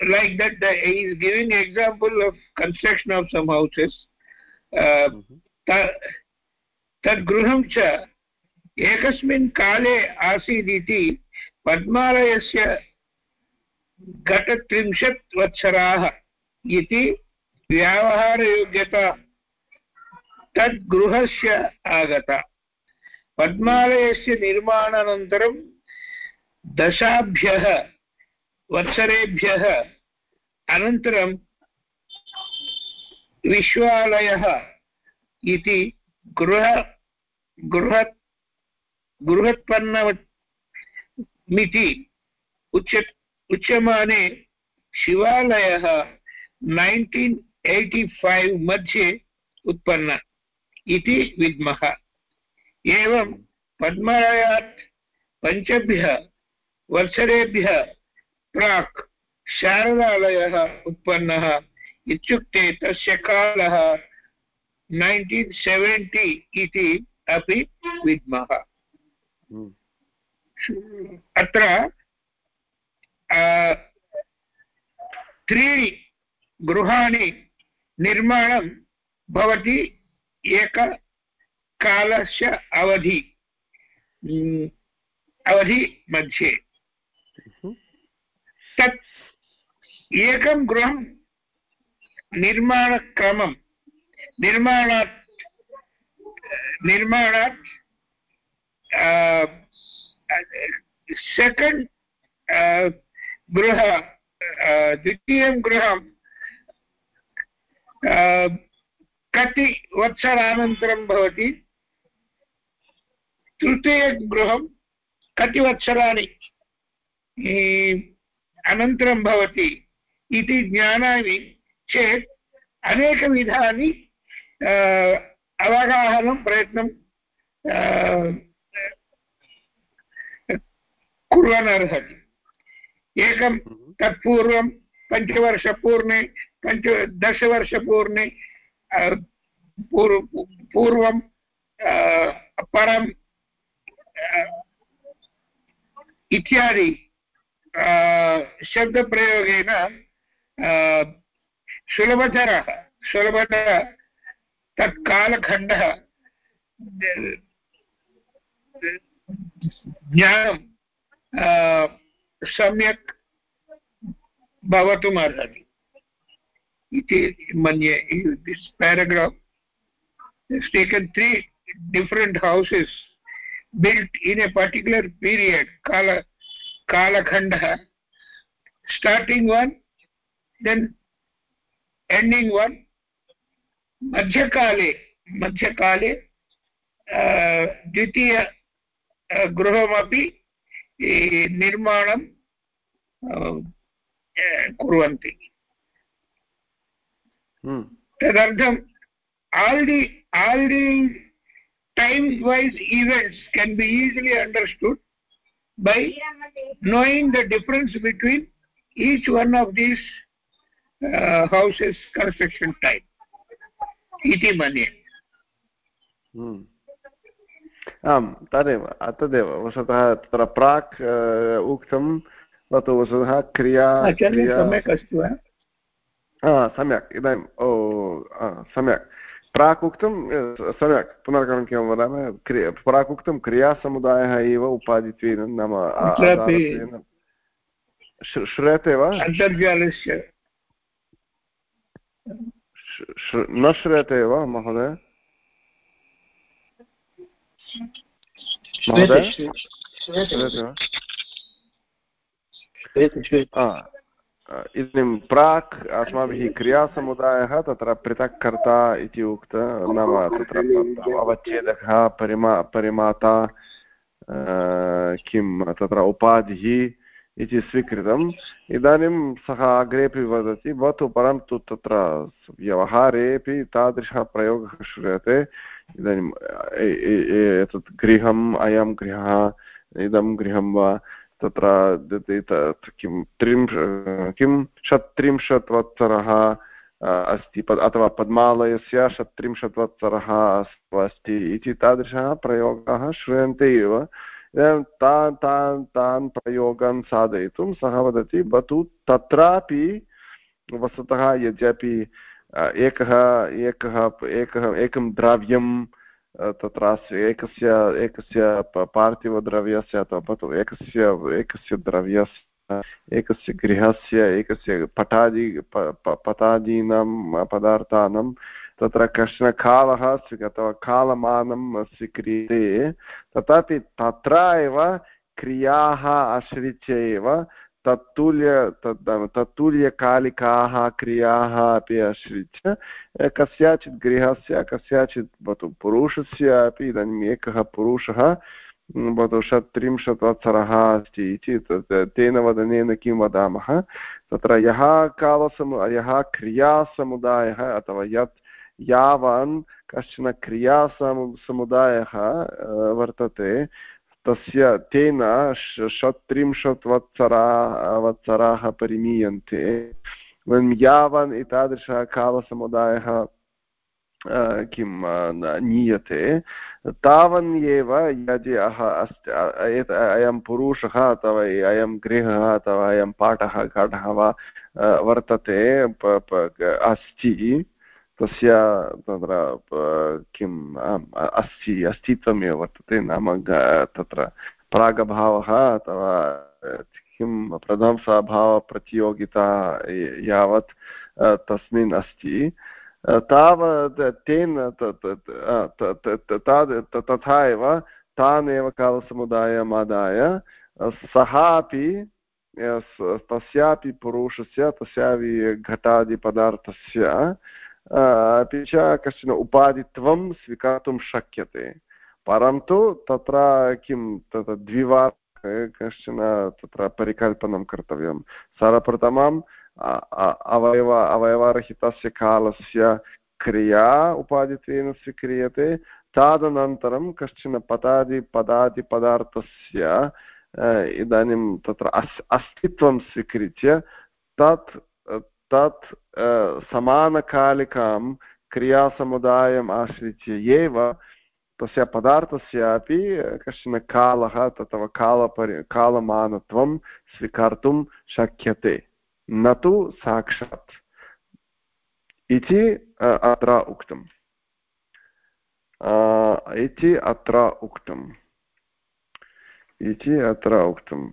like that this giving example of construction of some houses तद् च एकस्मिन् काले आसीदिति पद्मालयस्य घटत्रिंशत् वत्सराः इति व्यावहारयोग्यता तद् गृहस्य आगता। पद्मालयस्य निर्माणानन्तरं दशाभ्यः वत्सरेभ्यः अनन्तरं विश्वालयः इति गृह गृहत् गृहत्पन्नमिति उच्य उच्यमाने शिवालयः नैन्टीन् एय्टि फैव् मध्ये उत्पन्न इति विद्मः एवं पद्मलयात् पञ्चभ्यः वत्सरेभ्यः प्राक् शारदालयः उत्पन्नः इत्युक्ते तस्य कालः नैन्टीन् सेवेण्टि इति अपि विद्मः। अत्र त्रीणि गृहाणि निर्माणं भवति एककालस्य अवधि हम्म, अवधि मध्ये। तत् एकं गृहं निर्माणक्रमं निर्माणात् निर्माणात् सेकेण्ड् गृह द्वितीयं गृहं कति वत्सरानन्तरं भवति तृतीयगृहं कति वत्सराणि अनन्तरं भवति इति जानामि चेत् अनेकविधानि अवगाहनं प्रयत्नं कुर्वन् अर्हति एकं हम्म। तत्पूर्वं पञ्चवर्षपूर्णे पञ्च दशवर्षपूर्णे पूर्वं परं इत्यादि शब्दप्रयोगेन सुलभतरः सुलभतः तत् कालखण्डः ज्ञानं सम्यक् भवतुम् अर्हति इति मन्ये this paragraph taken three different houses built in a particular period काल कालखण्डः starting one then ending one मध्यकाले मध्यकाले द्वितीय गृहमपि uh, निर्माणं कुर्वन्ति तदर्थम् all the all the time wise events can be easily understood by knowing the difference between each one of these uh, houses construction type इति मन्ये आम् तदेव तदेव वस्तुतः तत्र प्राक् उक्तं तत् वस्तुतः क्रिया सम्यक् अस्ति वा? सम्यक् इदानीम् ओ सम्यक्। प्राक् उक्तं सम्यक् पुनर्कं किं वदामः क्रिया प्राक् उक्तं क्रियासमुदायः एव उपाधित्वेन नाम श्रूयते वा? अन्तर्जालस्य न श्रूयते वा महोदय? इदानीं प्राक् अस्माभिः क्रियासमुदायः तत्र पृथक् कर्ता इति उक्त नाम तत्र अवच्छेदकः परिमा परिमाता किं तत्र उपाधिः इति स्वीकृतम् इदानीं सः अग्रेपि वदति भवतु परन्तु तत्र व्यवहारेपि तादृशः प्रयोगः श्रूयते इदानीम् एतत् गृहम्, अयं गृहः, इदं गृहं वा, तत्र किं, त्रिंश, किं षट्त्रिंशत् वत्सरः अस्ति अथवा पद्मालयस्य षट्त्रिंशत् वत्सरः अस्ति इति तादृशः प्रयोगाः श्रूयन्ते एव। इदानीं तान् तान् तान् प्रयोगान् साधयितुं सः वदति भवतु तत्रापि वस्तुतः यद्यपि एकः एकः एकः, एकं द्रव्यं तत्र एकस्य एकस्य पार्थिवद्रव्यस्य अथवा एकस्य एकस्य द्रव्यस्य, एकस्य गृहस्य, एकस्य पटादि पटादीनां पदार्थानां, तत्र कश्चन कालः अथवा कालमानं स्वीक्रियते, तथापि तत्र एव क्रियाः आश्रित्य एव तत्तुल्य तत्तुल्यकालिकाः क्रियाः अपि आश्रित्य कस्याचित् गृहस्य, कस्याचित् भवतु पुरुषस्य अपि इदानीम् एकः पुरुषः भवतु षट्त्रिंशत् वत्सरः अस्ति इति तेन वदनेन किं वदामः? तत्र यः कालसमु, यः क्रियासमुदायः अथवा यत् यावान् कश्चन क्रियासमु, समुदायः वर्तते तस्य तेन षट्त्रिंशत् वत्सरा वत्सराः परिमीयन्ते। यावन् एतादृशः कालसमुदायः किं नीयते। तावन् एव यदि अह अस्ति अयं पुरुषः अथवा अयं गृहः अथवा अयं पाठः घटः वा वर्तते अस्ति। तस्य, तत्र किम् अस्ति, अस्तित्वमेव वर्तते नाम तत्र प्रागभावः अथवा किं प्रथमस्वभावप्रतियोगिता यावत् तस्मिन् अस्ति। तावत् तेन तथा एव तान् एव कालसमुदायम् आदाय सः अपि तस्यापि पुरुषस्य, तस्यापि घटादिपदार्थस्य अपि च कश्चन उपाधित्वं स्वीकर्तुं शक्यते परन्तु तत्र किं तत्र द्विवार कश्चन तत्र परिकल्पनं कर्तव्यं सर्वप्रथमम् अवयव अवयवरहितस्य कालस्य क्रिया उपाधित्वेन स्वीक्रियते तदनन्तरं कश्चन पदादि पदादिपदार्थस्य इदानीं तत्र अस् अस्तित्वं स्वीकृत्य तत् तत् समानकालिकां क्रियासमुदायम् आश्रित्य एव तस्य पदार्थस्यापि कश्चन कालः तथा कालपरि, कालमानत्वं स्वीकर्तुं शक्यते। न तु साक्षात्। इति अत्र उक्तम्। इति अत्र उक्तम्। इति अत्र उक्तम्।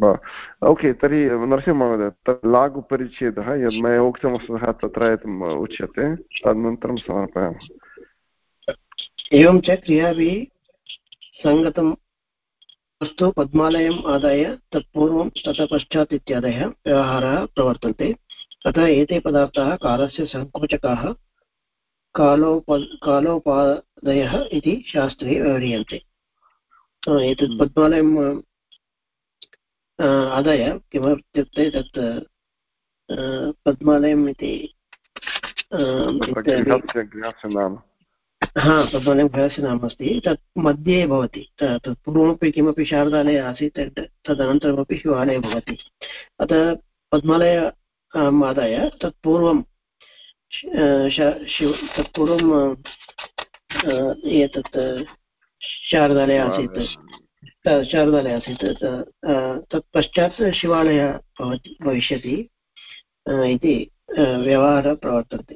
ओके तर्हि नरसिंहमहोदय तत् लाघुपरिच्छेदः यद् मया उक्तमस्तः तत्र उच्यते तदनन्तरं समर्पयामः। एवं च क्रियाभिः सङ्गतं वस्तु पद्मालयम् आदाय तत्पूर्वं ततः पश्चात् इत्यादयः व्यवहाराः प्रवर्तन्ते। अतः एते पदार्थाः कालस्य सङ्कोचकाः कालोप कालोपादयः इति शास्त्रे व्यवह्रियन्ते एतत् पद्मालयं आदाय किमर्थमित्युक्ते तत् पद्मालयम् इति हा पद्मालयं गृहस्य नाम अस्ति तत् मध्ये भवति तत् पूर्वमपि किमपि शारदालयः आसीत् तदनन्तरमपि शिवालयः भवति अतः पद्मालय आदाय तत्पूर्वं तत्पूर्वं एतत् शारदालयः आसीत् शारदालयः आसीत् तत्पश्चात् शिवालयः भवति भविष्यति इति व्यवहारः प्रवर्तन्ते।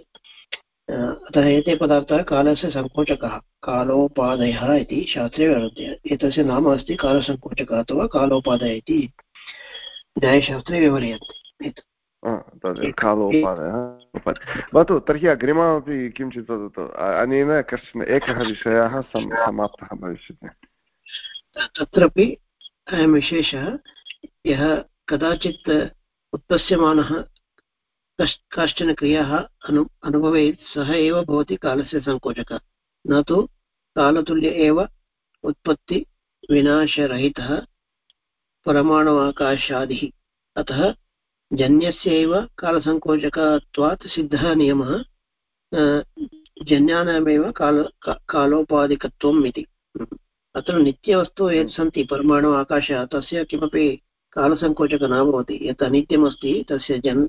अतः एते पदार्थाः कालस्य सङ्कोचकः कालोपादयः इति शास्त्रे वर्तते एतस्य नाम अस्ति कालसङ्कोचकः अथवा कालोपादयः इति न्यायशास्त्रे व्यवह्रियन्ते भवतु तर्हि अग्रिममपि किञ्चित् वदतु अनेन कश्चन एकः विषयः समाप्तः भविष्यति। तत्रापि अयं विशेषः, यः कदाचित् उत्पत्स्यमानः कश् काश्चन क्रियाः अनु अनुभवेत्, सः एव भवति कालस्य सङ्कोचकः। न तु कालतुल्य एव उत्पत्तिविनाशरहितः परमाणु आकाशादिः अतः जन्यस्य एव कालसङ्कोचकत्वात् सिद्धः नियमः जन्यानामेव काल कालोपाधिकत्वम् इति। अत्र नित्यवस्तु यत् सन्ति परमाणु आकाशः तस्य किमपि कालसङ्कोचक न भवति यत् अनित्यमस्ति तस्य जन्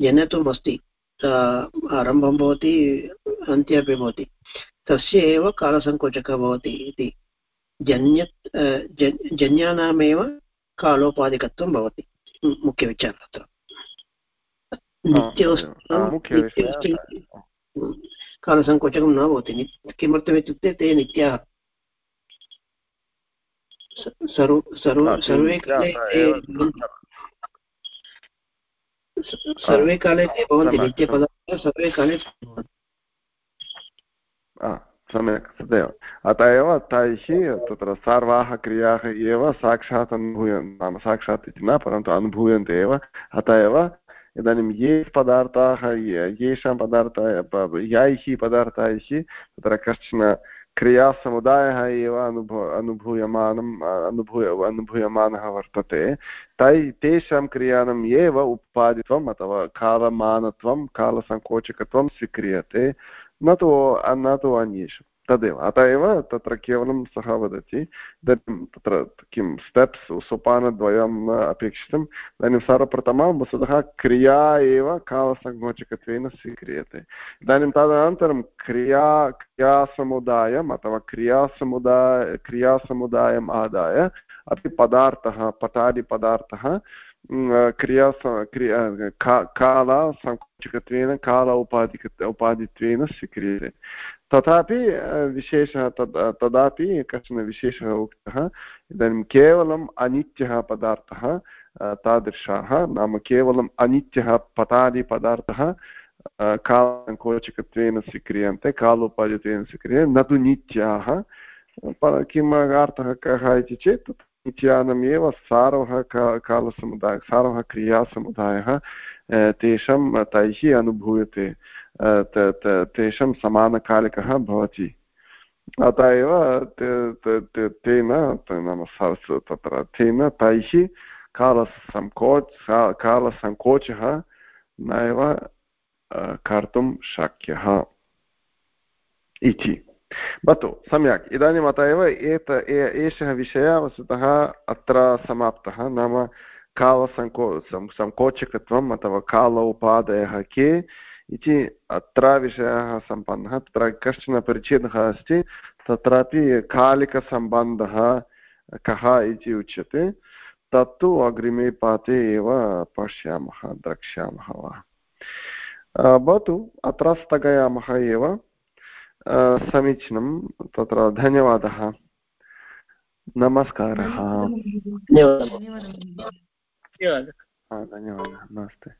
जनत्वम् अस्ति आरम्भं भवति अन्त्ये अपि भवति। तस्य एव कालसङ्कोचकः भवति इति जन्य जन्यानामेव कालोपाधिकत्वं भवति। मुख्यविचारः अत्र। कालसङ्कोचकं न भवति। किमर्थमित्युक्ते ते नित्याः। सर्वे काले सर्वे काले ते भवन्ति नित्यपदार्थाः सर्वे काले सम्यक् तदेव अत एव तैः तत्र सर्वाः क्रियाः एव साक्षात् अनुभूय नाम साक्षात् इति न परन्तु अनुभूयन्ते एव. अत एव इदानीं ये पदार्थाः येषां पदार्थाः यैः पदार्थैः तत्र कश्चन क्रियासमुदायः एव अनुभू अनुभूयमानम् अनुभूय अनुभूयमानः वर्तते। तै, तेषां क्रियाणाम् एव उत्पादित्वम् अथवा कालमानत्वं, कालसङ्कोचकत्वं स्वीक्रियते। न तु न तु अन्येषु। तदेव। अत एव तत्र केवलं सः वदति, इदानीं तत्र किं स्टेप्स् सोपानद्वयम् अपेक्षितम्, इदानीं सर्वप्रथमं वस्तुतः क्रिया एव कालसङ्कोचकत्वेन स्वीक्रियते। इदानीं तदनन्तरं क्रिया, क्रियासमुदायम् अथवा क्रियासमुदाय, क्रियासमुदायम् आदाय अपि पदार्थः, पटादिपदार्थः क्रिया क्रिया कालसङ्कोचकत्वेन, काल उपाधिक उपाधित्वेन स्वीक्रियते। तथापि विशेषः तद् तदापि कश्चन विशेषः उक्तः, इदानीं केवलम् अनित्यः पदार्थः तादृशाः, नाम केवलम् अनित्यः पतादिपदार्थः कालसङ्कोचकत्वेन स्वीक्रियन्ते, कालोपादित्वेन स्वीक्रियन्ते, न तु नित्याः। किम् अर्थः कः इति चेत् नित्यानमेव सारवः का, कालसमुदायः, सारवः क्रियासमुदायः तेषां तैः अनुभूयते। तेषां समानकालिकः भवति। अत एव तेन नाम तत्र, तेन तैः कालसङ्कोच कालसङ्कोचः नैव कर्तुं शक्यः इति। भवतु, सम्यक्। इदानीम् अत एव एत एषः विषयः वस्तुतः अत्र समाप्तः। नाम कालसङ्को सङ्कोचकत्वम् अथवा कालोपादयः के इति अत्र विषयः सम्पन्नः तत्र कश्चन परिच्छेदः अस्ति तत्रापि कालिकसम्बन्धः कः इति उच्यते तत्तु अग्रिमे पाठे एव पश्यामः द्रक्ष्यामः वा। भवतु अत्र स्थगयामः एव समीचीनं तत्र धन्यवादः। नमस्कारः। धन्यवादः नमस्ते।